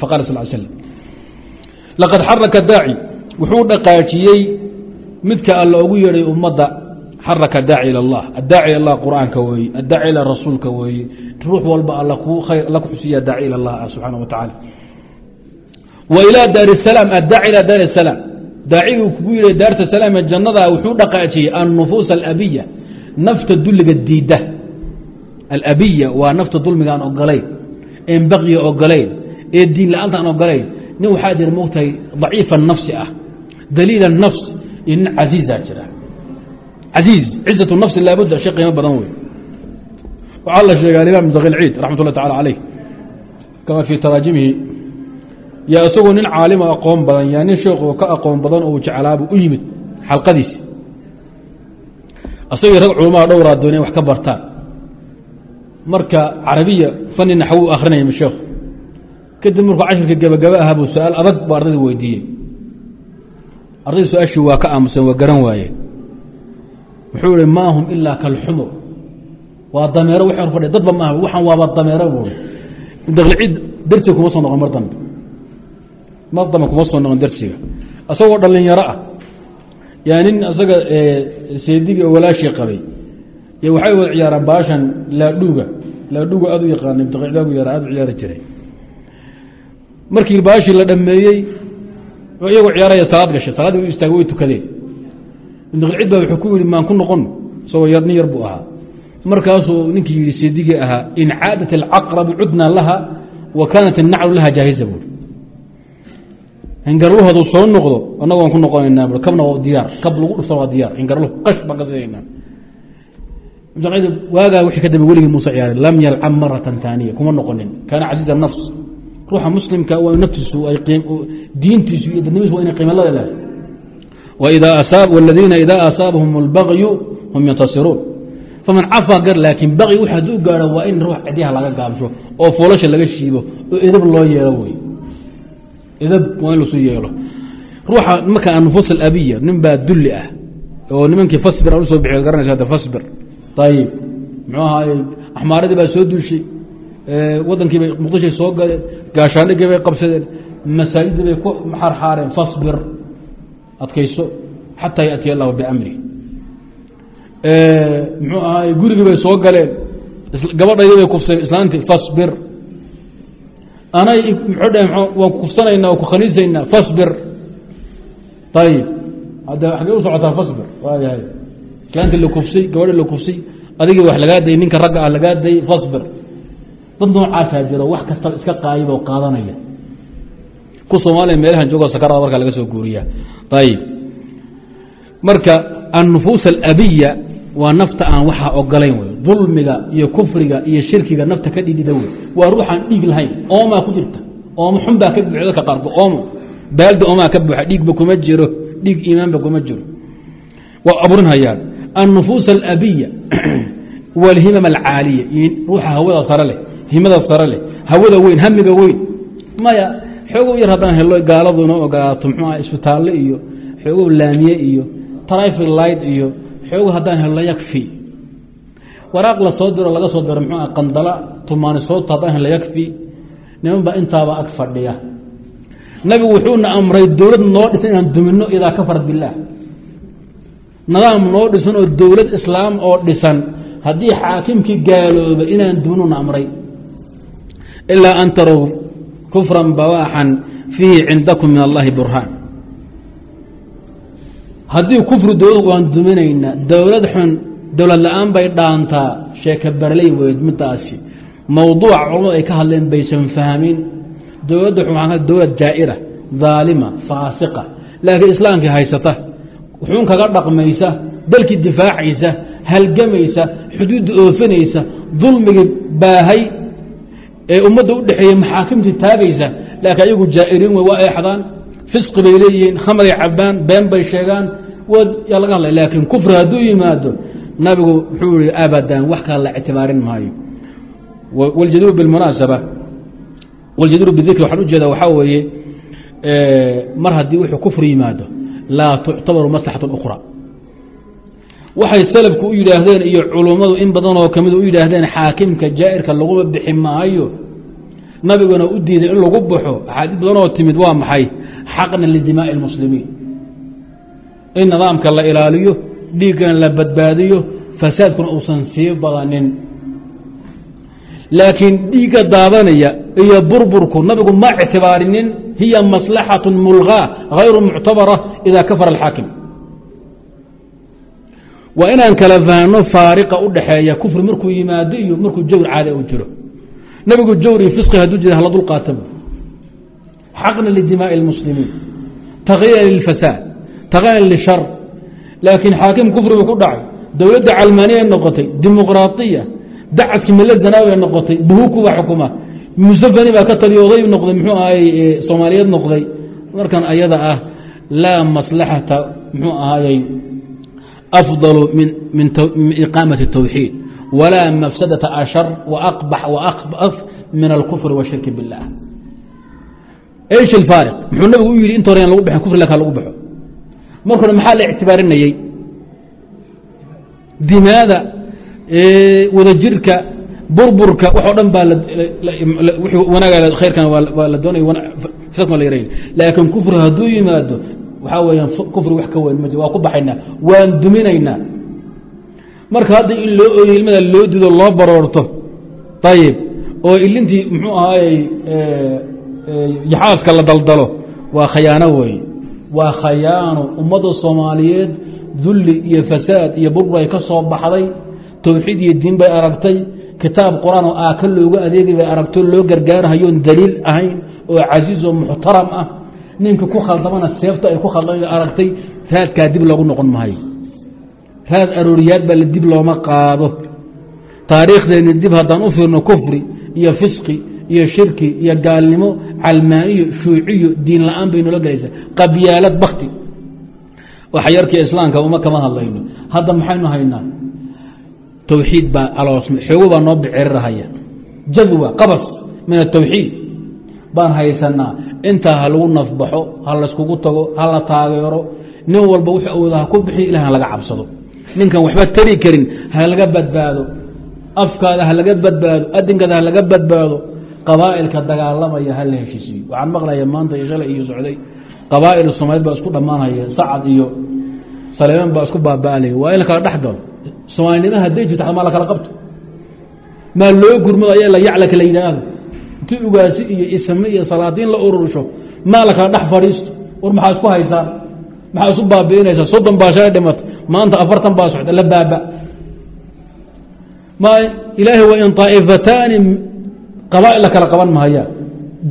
faqala sl sلم laqad xaraka daaci wuxuu dhaqaajiyey midka alla ugu yeedhay ummadda xaraka daaci ilى اllah adaaci ilى اllah qur'aanka weeye adaaci ilى rasuulka weeye ruux walba alla ku xusiya daaci ilى اllah subxaanaه wa taعala wa ilى daar الsalaam addaaci ilى daar الsalaam daaciguu kugu yidhay daarta salaam ee jannada wuxuu dhaqaajiyey annufuus alabiya nafta dulliga diidda alabiya waa nafta dulmiga aan ogolayn een baqiga ogolayn ee diin la'aanta aan ogolayn nin waxaa jira mogtahay daciifa nafsi ah daliila nafs iyo nin casiizaa jira. Casiiz cizaة nafsi laabudda shay qiimo badan wey waxaa la sheegay alimaam mustaqilciid raxmat ullah tacala caleyh kama fii taraajimihi yaa isagoo nin caalima aqoon badan yaa nin sheekoo ka aqoon badan oo jeclaabu u yimid xalqadiisi asagii rag culamaha dhowraa doonay wax ka bartaan marka carabiya fani naxwu akrinaya sheekhu kadib markuu cashirka gebagaba ahaa buu su'aal adag buu ardayda weydiiyey. Ardayda su'aashii waa ka aamusan waa garan waayeen wuxuu ihi maa hum ilaa kalxumur waa dameero w fadhi dadba maaha waxaan waaba dameero buui daqlcid darsiga kuma soo noqon mar dambe. Mar dambe kuma soo noqon darsiga. Isagoo dhalinyaro ah yaa nin isaga seedigii oo walaashii qabay y waxay wada ciyaaraan baashan laadhuuga laadhuuga aad u yaqaana daqicdaagu yara aad u ciyaari jiray. Markii baashii la dhameeyey iyagoo ciyaaraya salaad gashay. Salaadii u istaagay way tukadeen. Daqlcid baa wuxuu ku yihi maan ku noqon isagoo yar yar buu ahaa. Markaasuu ninkii yihi seedigii ahaa in caadat alcaqrabu cudnaa laha wa kaanat الnacru laha jaahiza buui hingarluhu hadduu soo noqdo annagoon ku noqonaynaa kabna waa diyaar kab lagu dhufta waa diyaar. Hingarluhu qash baan ka siinaynaa waagaa wixii ka dambe weligii muuse ciyaaray lam yalcab maratan taaniya kuma noqonin. Kaana casiiza nafs. Ruuxa muslimka naftiisu diintiisu iyo dadnimadiisu waa inay qiimala leedahay. Wاladiina ida asaabahum اlbagyu hum yantasiruun. Faman cafaa gar laakiin baqi w hadduu gaaro waa in ruux cidyaha laga gaabsho oo foolasha laga shiibo oo edab loo yeelo wey edab waa in lasu yeelo. Ruuxa marka anufus alabiya nin baa dulli ah oo nimankii fasbir aan u soo bixiy garanaysa hadda fasbir ayib muxuu ahaaye axmaaradii baa soo duushay waddankii bay muqdishay soo galeen gaashaandhigii bay qabsadeen masaajidii bay ku xarxaareen fasbir adkayso xataa yaأtiya allahu biamri muxuu ahaay gurigii bay soo galeen gabadhaydii bay kufseen islaantii fasbir anay muxuu dheh waan kufsanaynaa waan ku khaniisaynaa fasbir ayib hadda xaggee u islaantii la kufsay gabadhii la kufsay adigii wax lagaa dayay ninka ragga ah lagaa dayay fasbir. Dad noocaasaa jiro wax kastaba iska qaayib qaadanaya. Ku soomaaliya meelahan joogo sakarada markaa laga soo guuriya. Ayib marka annufuus alabiya waa nafta aan waxaa ogolayn wey dulmiga iyo kufriga iyo shirkiga nafta ka dhidhida wey waa ruuxaan dhiig lahayn. Oomaa ku jirta. Oomo xunbaa ka buuxda ka qaarko oomo baalda oomaa ka buuxa. Dhiigba kuma jiro. Dhiig iimaanba kuma jiro. Waa aburinhayaan annufuus alabiya walhimam alcaaliya ruuxa hawada sare leh himada sare leh hawada weyn hamiga weyn maya xoogow yar haddaan helo gaaladu inoo ogolaato muxuu ah isbitaalle iyo xoogow laamiye iyo trifil light iyo xoog haddaan helno yakfi waraaq la soo diro laga soo diro mxuu ah qandala tumaani soota haddaan helno yakfi niman baa intaaba ag fadhiya nabigu wuxuuna amray dowlad noo dhisan inaan dumino idaa kafarat billaah nidaam noo dhisan oo dowlad islaam oo dhisan haddii xaakimkii gaalooba inaan duminuna amray ilaa an tarow kufran bawaaxan fiihi cindakum min allahi burhaan. Haddii kufri dowlad waan duminaynaa dowlad xun dowlad la'aan bay dhaantaa sheeka barley weyd midaasi mawduuca culamadu ay ka hadleen baysan fahmin. Dowladda dowlad jaa'ira daalima faasiqa laakiin islaamkii haysata xuun kaga dhaqmaysa dalkii difaacaysa halgamaysa xuduudda oofinaysa dulmigii baahay ee ummadda u dhexeeya maxaakimtii taagaysa laakiin ayagu jaa'iriin wey waa eexdaan. Fisqi bay leeyihiin khamray cabaan been bay sheegaan yaa laga hadlay laakiin kufri hadduu yimaado nabigu wuxuu ihi abadan wax kale la ictibaarin maayo. Waljadiiru bimunaasaba waljadiiru bidikri waxaan ujeeda waxaa weeye mar haddii wuxuu kufri yimaado laa tuctabaru maslaxat اkhra waxay salafku u yidhaahdeen iyo culummadu in badanoo kamid u yidhaahdeen xaakimka jaa'irka laguma bixi maayo nabiguna u diiday in lagu baxo axaadiis badanoo timid waa maxay xaqna lidimaaءi اlmuslimiin in nidaamka la ilaaliyo dhiiggana la badbaadiyo fasaadkuna uusan sii badanin laakiin dhiigga daadanaya iyo burburku nabigu ma ictibaarinin hiya maslaxaة mulغaa غayru muctabara ida kafara اlxaakim waa inaan kala fahno faariqa u dhaxeeya kufri markuu yimaado iyo markuu jawr caada u jiro nabigu jawr iyo fisqi hadduu jira hala dul qaata xaqna lidimaaءi اlmuslimiin takyiira lilfasaad takyiira lishar laakiin xaakim kufrigu ku dhacay dowladda calmaaniya noqotay dimuqraaiya dacaskii mele zanaawiya noqotay buhuku baa xukuma musafani baa ka taliya oday noqday muxuu ahay soomaaliyeed noqday markan ayada ah laa maslaxata muxuu ahayey afdalu min iqaamati الtawxiid walaa mafsadata ashar waaqbax waaqbaf min alkufri washirki biاllah ish اfaariq muxuu nabigu u yidhi inta hore yan lagu baxin kufri laka lagu baxo marka hore maxaa la ictibaarinayey dimaada wadajirka burburka waxoo dhan baa wanaaga khayrkan waa la doonay fisadkan la yaray laakiin kufri hadduu yimaado waxaa weeyaan kufri wax ka weyn ma waa ku baxaynaa waan duminaynaa. Marka hadda in loo ooyo ilmada loo dido loo baroorto ayib oo ilintii muxuu ahaayey yaxaaska la daldalo waa khayaano weeye waa khayaano ummadda soomaaliyeed dulli iyo fasaad iyo burbur ay ka soo baxday towxiid iyo diin bay aragtay kitaab qur'aan oo aaka loogu adeegay bay aragto loo gargaarhayoon daliil ahayn oo casiiz oo muxtaram ah. Ninka ku khaldamana seefta ay ku khaldan aragtay raadkaa dib loogu noqon maayo. Raad arooriyaad baa la dib looma qaado. Taariikhdeenni dib haddaan u fiirno kufri iyo fisqi iyo shirki iyo gaalnimo calmaaiyo shuuciyo diin la'aan bay noola gelaysaa. Qabyaalad bakti waxa yarkii islaamka uma kama hadlayno. Hadda maxaynu haynaa towxiid baa aloosma xoogo baa noo bicirirahaya jadwa qabas min atawxiid baan haysanaa intaa ha lagu nafbaxo ha layskugu tago ha la taageero nin walba wux awooda ha ku bixiyo ilah laga cabsado. Ninkan waxba tari karin ha laga badbaado. Afkaada ha laga badbaado adinkaada ha laga badbaado. Qabaa'ilka dagaalamaya ha la heshiisiyo. Waxaan maqlaya maanta iyo shalay iyo socday. Qabaa'il soomaaliyed baa isku dhammaanaya sacad iyo saleeman baa isku baaba'alaya waa in la kala dhex galo soomaalinima hadday jirto maa la kala qabto. Maa loo gurmado ayaa la yaclaka la yidhaahdo. Inti ugaasi iyo isme iyo salaadiin la urursho maa la kala dhex fadhiisto. War maxaa isku haysaa? Maxaa isu baabi'inaysaa? Soddon baa shalay dhimata maanta afartan baa socda la baaba. Ma ilaahay waa in طaa'ifataani qabaa'il la kala qaban mahayaan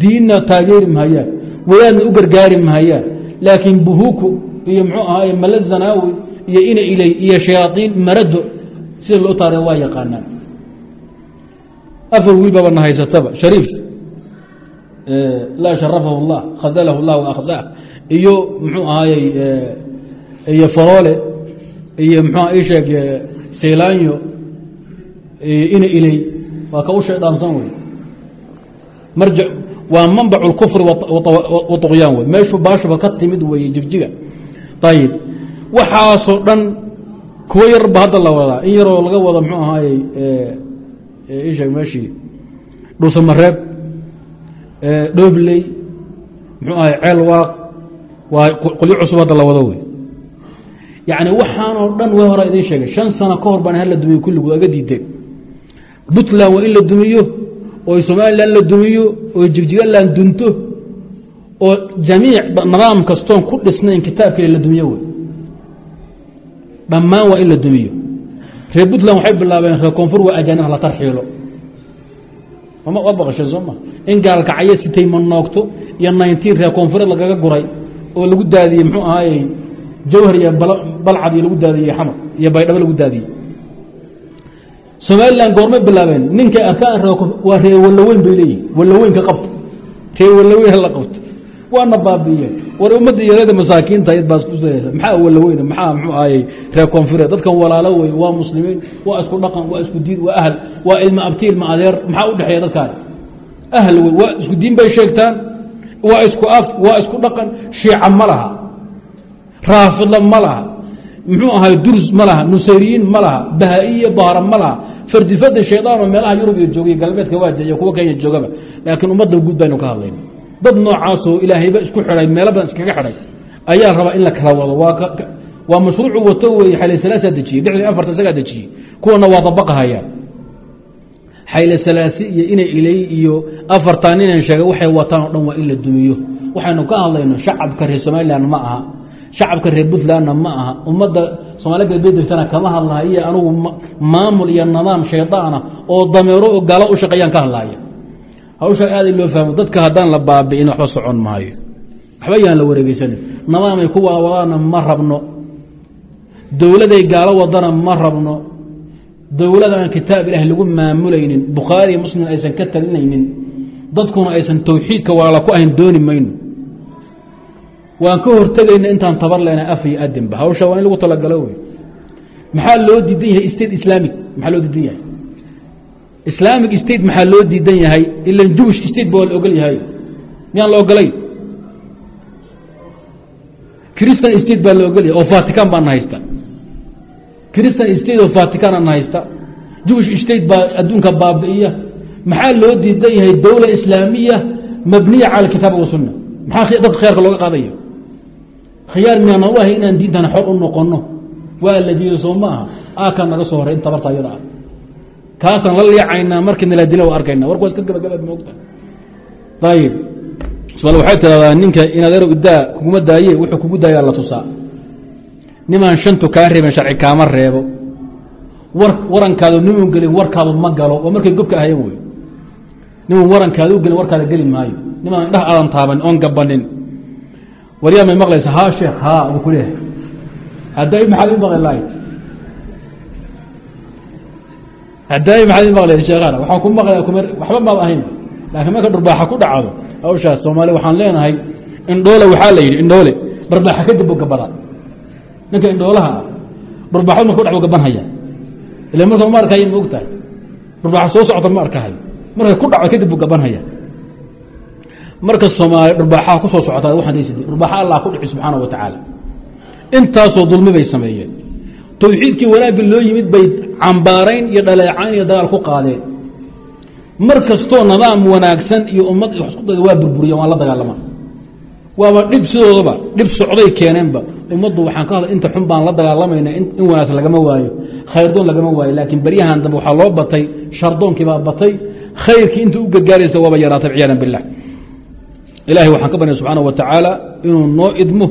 diinna taageeri mahayaan wadaadna u gargaari mahayaan laakiin buhuku iyo muxuu ahaay mala zanaawi iyo ina ilay iyo shayaaiin marado sida loo taare waa yaqaanaan afar wiil baabana haysataba shariif laa sharafahu اllah khadalahu اllah waaksaa iyo muxuu ahaayey iyo faroole iyo mxua ii sheeg saylaanyo ina ilay waa ka u shaydhaansan wey marja waa manbac اlkufri waطuqyaan wey meeshu baashuba ka timid weeye jigjiga ayib waxaasoo dhan kuwo yarba hadda la wadaa. In yaroo laga wada mxuu ahaayey ii sheeg meeshii dhuusamareeb dhoobley mxuu ahay ceel waaq waa qolyo cusub hadda la wado wey. Yacni waxaanoo dhan way hora idiin sheegay. Shan sano ka hor baan hala dumiyo kulligood aga diideen. Puntland waa in la dumiyo oo somalilan la dumiyo oo jigjigaland dunto oo jamiic nidaam kastoon ku dhisnayn kitaabkeeda la dumiyo wey dhammaan waa in la dumiyo. Reer puntland waxay bilaabeen reer koonfur waa ajaanib la tarxiilo. Waad baqasheen soo ma? In gaalkacyo sitay manoogto iyo nineteen reer koonfureed lagaga guray oo lagu daadiyey muxuu ahaayey jawhar iyo balcad iyo lagu daadiyey xamar iyo baydhabo lagu daadiyey somalilan goormay bilaabeen ninkay arkaan waa ree wallaweyn bay leeyihiin wallaweyn ka qabta ree wallaweyn hala qabto. Waana baabiiyeen war ummadda yareeda masaakiinta yd baa isku saraysa maxaa wallaweyn maxaa muxuu ahaayey reer koonfureed? Dadkan walaalo wey waa muslimiin waa isku dhaqan waa isku diin waa ahl waa ilma abti ilma adeer. Maxaa u dhexeeya dadkaan? Ahl wey waa isku diin bay sheegtaan. Waa isku af waa isku dhaqan. Shiica ma laha. Raafidla ma laha. Muxuu ahay durs ma laha. Nusayriyiin ma laha. Bahaa-iyo bahra ma laha. Fardifada shaydaanoo meelaha yurub iyo joogay galbeedka waaja iyo kuwa kenya joogaba. Laakiin ummadda guud baynu ka hadlayna dad noocaasoo ilaahayba isku xidhay meelo badan iskaga xidhay ayaa rabaa in la kala wado. Waa mashruucu wato weeye xayle salaasaa dejiyey lixdii afarta isagaa dejiyey kuwana waa dabaqahayaan xayle salaasi iyo ina ilay iyo afartan inan sheegay waxay wataan oo dhan waa in la dumiyo. Waxaynu ka hadlayno shacabka reer somalilan ma aha shacabka reer puntlandna ma aha ummadda somaali galbeed degtana kama hadlaha iyo anugu maamul iyo nidaam shaydaana oo dameero oo u shaqeeyaan ka hadlaya hawshaa aaday loo fahmo dadka haddaan la baabi'in waxba socon maayo. Waxba yaan la wareegeysanin nidaamay ku waawadaana ma rabno. Dowladay gaalo wadana ma rabno. Dowlad aan kitaab ilaah lagu maamulaynin. Bukhaariiyo muslim aysan ka talinaynin. Dadkuna aysan tawxiidka walaala ku ahayn dooni mayno. Waan ka hortegayna intaan tabar lena af iyo adinba hawsha waa in lagu talagalo wey. Maxaa loo diidan yahay state islamic? Maxaa loo diidan yahay islamic state maxaa loo diidan yahay? Ilan jewish state ba la ogol yahay. Miyaan la ogolayn christian state baa la ogol yahay. Oo vatican baana haysta. Christian state of vaticanana haysta. Jewish state baa adduunka baabi'iya. Maxaa loo diidan yahay? Dowla islaamiya mabniya cala kitaab wa sunna. Maxaa dadka khayaarka looga qaadaya? Khiyaar miyaana u ahay inaan diintana xor u noqono waa la soo ma aha. Aakaa naga soo horey in tabarta ah kaasaan la leecaynaa markii nala dila wa arkayna warku waa iska gabagaba moogta. Ayib ismaal waxay tiraahdaa ninka inaad er daa kuguma daaye wuxuu kugu daayaa la tusaa. Nimaan shantu kaa reeben sharci kaama reebo. War warankaadu nimun gelin warkaadu ma galo waa markay gobka ahayen wey. Niman warankaadu gelin warkaada geli maayo. Nimaan indhaha aadan taaban oon gabanin. Waryaa may maqlaysa haa sheekh haa u kuleeyahay hadday maxaad i maqli lahayd hadday maxaad i maqlayd sheekhana waxaan ku maqlaya kuma waxba maad ahayn. Laakiin marka dhurbaaxa ku dhacdo hawshaas soomaali waxaan leenahay indhoole waxaa la yidhi indhoole. Dharbaaxa kadib u gabada. Ninka indhoolaha ah dhurbaxo marka kudhac u gabanhaya ila marka ma arkaya ma ogtahay. Dhurbaxo soo socota ma arkahayo markay ku dhaco kadib u gabanhaya marka soomaali dhurbaaxaha ku socotaa waxaan daysad dhurbaaxa allah ku dhici subxaana wa tacaala intaasoo dulmi bay sameeyeen tawxiidkii wanaagga loo yimid bay cambaarayn iyo dhaleecayn iyo dagaal ku qaadeen. Mar kastoo nidaam wanaagsan iyo ummad iskuda waa burburiya waan la dagaalama waaba dhib sidoodaba dhib socday keeneenba. Ummaddu waxaan ka hadla inta xun baan la dagaalamayna in wanaagsan lagama waayo. Khayrdoon lagama waayo laakiin beryahan dambe waxaa loo batay shardoonkii baa batay. Khayrkii inta u gargaaraysa waaba yaraatay ciyaadan bilah ilahay waxaan ka barya subxaana wa tacaala inuu noo idmo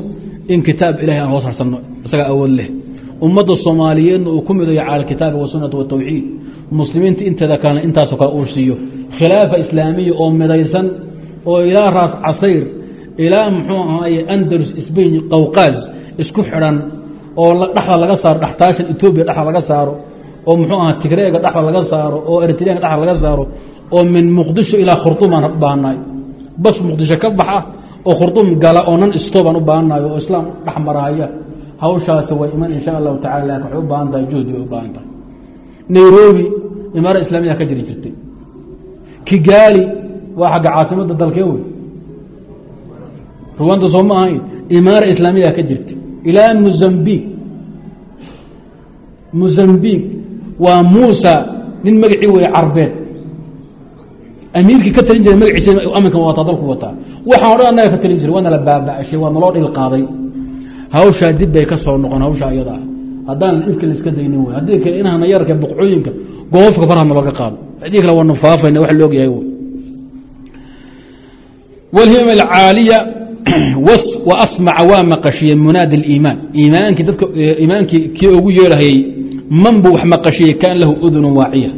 in kitaab ilahay aan hoos harsanno isagaa awood leh ummadda soomaaliyeedna uu ku midayo cala alkitaabi wasunati watawxiid muslimiinta inteeda kalena intaasoo kale uu siiyo khilaafa islaamiya oo midaysan oo ilaa raas casayr ilaa muxuu ahaaye andalus sbain qawqaaz isku xidhan oo dhexda laga saaro dhextaashan etoobiya dhexda laga saaro oo muxuu aha tigreega dhexda laga saaro oo eritreanka dhexda laga saaro oo min muqdisho ilaa khurduumaan baahnay bas muqdisho ka baxa oo khurduum gala oo nan istooban u baahanayo oo islaam dhex marahaya hawshaasi way iman insha allahu tacala laakiin waxay u baahan tahay juhdi way u baahan tahay. Nairobi imaara islaamiya ka jiri jirtay. Kigaali waa xagga caasimadda dalkee wey ruwanda soo ma ahayn imaara islaamiya ka jirtay. Ilaa mozambiq mozambiq waa muusa nin magacii wey carbeed amiirkii ka talin jiray magaciisa aminkan wataa dalku wataa. Waxaan odhan annaga ka talin jiray waa nala baaba'shay waa naloo dhil qaaday hawshaa dib bay ka soo noqon hawshaa iyada ah haddaan dhibka la iska daynin wey haddii kale inahna yarka boqcooyinka goofka farha nalooga qaado. Haddii kale waa nufaafayna wax la ogyahay wey wlhimam alcaaliya wa asmaca waa maqashiyey munaadi اliimaan iimaankii dadka iimaankii kii ugu yeelahayey man buu wax maqashiyey kaan lahu udunu waaciya.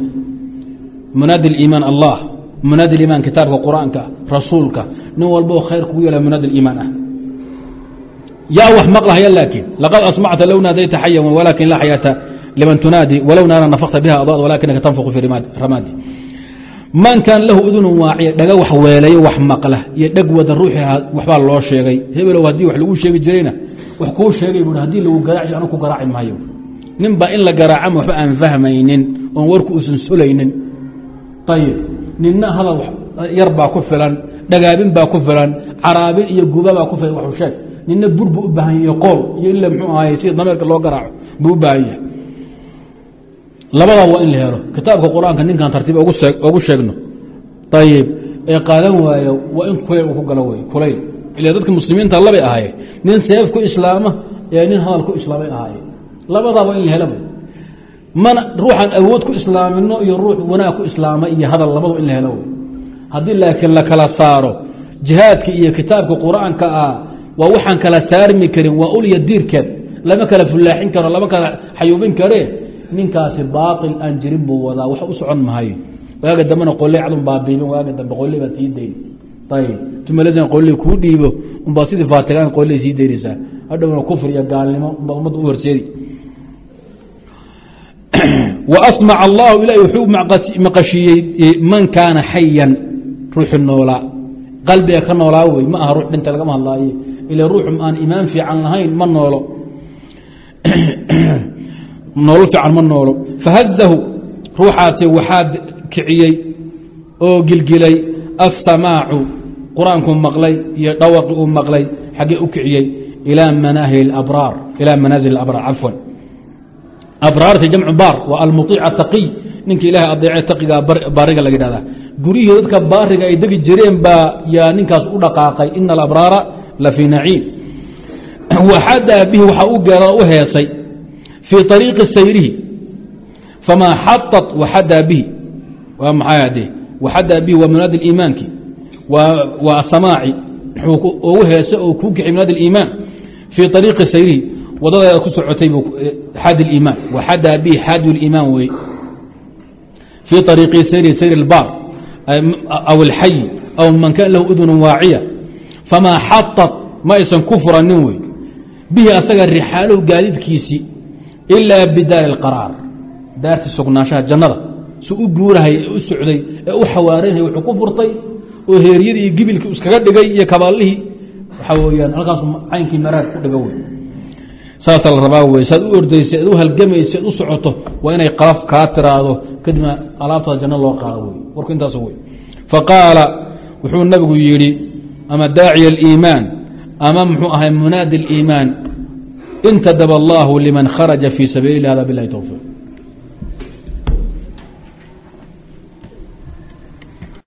Munaadi اliimaan allah. Munaadi iimaan kitaabka qur'aanka rasuulka. Nin walboo khayr kugu yeela munaadi iimaan ah yaa wax maqlahaya laakiin laqad asmacta low naadayta xayan walaakin laa xayaata liman tunaadi walow naara nafakta biha adad walakinaka tanfuqu fi ramaadi. Man kaan lahu udunun waaciya dhaga wax weelayo wax maqla iyo dheg wada ruuxi waxbaa loo sheegay. Hebelow haddii wax lagu sheegi jirayna wax kuu sheegay bu haddii lagu garaaci anu ku garaaci maayo. Nin baa in la garaacama waxba aan fahmaynin oon warku uusan sulaynin. Ayib ninna hadal yar baa ku filan dhagaabin baa ku filan caraabin iyo guba baa ku filan waxu sheeg ninna bur buu u baahan yahy qool iyo ila mxuu ahaay sida dameerka loo garaaco buu u baahan yahay. Labadaa waa in la helo. Kitaabka qur'aanka ninkan tartiib ugu sheegno. Ayib ee qaadan waayo waa in kulayl ku galo wey kulayl. Ila dadka muslimiinta labay ahaayeen nin seef ku islaama ee nin hadal ku islaamay ahaayeen labadaaba in la helaba mana ruuxaan awood ku islaamino iyo ruux wanaag ku islaamay iyo hadal labadaba in la helo wey haddii laakiin la kala saaro jihaadka iyo kitaabka qur'aanka ah waa waxaan kala saarmi karin waa ulya diirkeed. Lama kala fulaaxin karo lama kala xayuubin karee ninkaasi baail aan jirin buu wadaa. Wax u socon mahayo waaga dambena qole cadun baabiibin waaga dambe qole baad sii dayn ayib tumalsan qole kuu dhiibo unbaa sidii faatigaan qole sii daynaysaa hadhowna kufr iyo gaalnimo unbaa ummadda u horseedi. Wa asmac allahu ilahi wuxuu maqashiiyey man kaana xayan ruuxi noolaa. Qalbiga ka noolaa wey ma aha ruux dhinta lagama hadlaaye ila ruux aan imaan fiican lahayn ma noolo. Noolo fiican ma noolo. Fahazahu ruuxaasi waxaa kiciyey oo gilgilay aلsamaacu qur'aankuu maqlay iyo dhawaqi uu maqlay xaggee u kiciyey ilaa manaahi abraar ilaa manaazil abraar cafwan. Abraarti jamcu baar waa almuiic ataqiy ninka ilahay adeece taqiga baariga laga yidhahda guryihii dadka baariga ay degi jireen baa yaa ninkaas u dhaqaaqay ina alabraara la fii naciim. Waxadaa bihi waxaa u geera u heesay fii ariiqi sayrihi famaa xaطat waxadaa bihi. Waa maxaa de waxadaa bihi waa munaadi iimaanki waa samaaci ugu heesay oo kuu kixi munaadi iimaan fii ariiqi sayrihi. Wadadeeda ku socotay xaadi iimaan. Waxadaa bihi xaadi iimaan wey fii ariiqi sayri sayr اlbaar aw alxayi aw man kan lahu udunu waaciya famaa xaطat ma aysan ku furanin wey bihi asaga rixaaluhu gaadiidkiisii ilaa bidaari اlqaraar daarti sugnaanshaha jannada su u guurahay ee u socday ee u xawaarinhay wuxuu ku furtay oo heeryadii iyo gibilkii iskaga dhigay iyo kabaalihii waxaa weyaan halkaas caynkii maraad ku dhiga wey saasaa la rabaa wey saad u ordaysa ad u halgamaysa ad u socoto waa inay qalaf kaa tiraahdo kadibna alaabtaada janno loo qaado wey warku intaas wey faqaala wuxuu nabigu yidhi ama daaciya aliimaan ama muxuu ahay munaadi اliimaan intadaba allahu liman kharaja fii sabiili hada bilahi towfiiq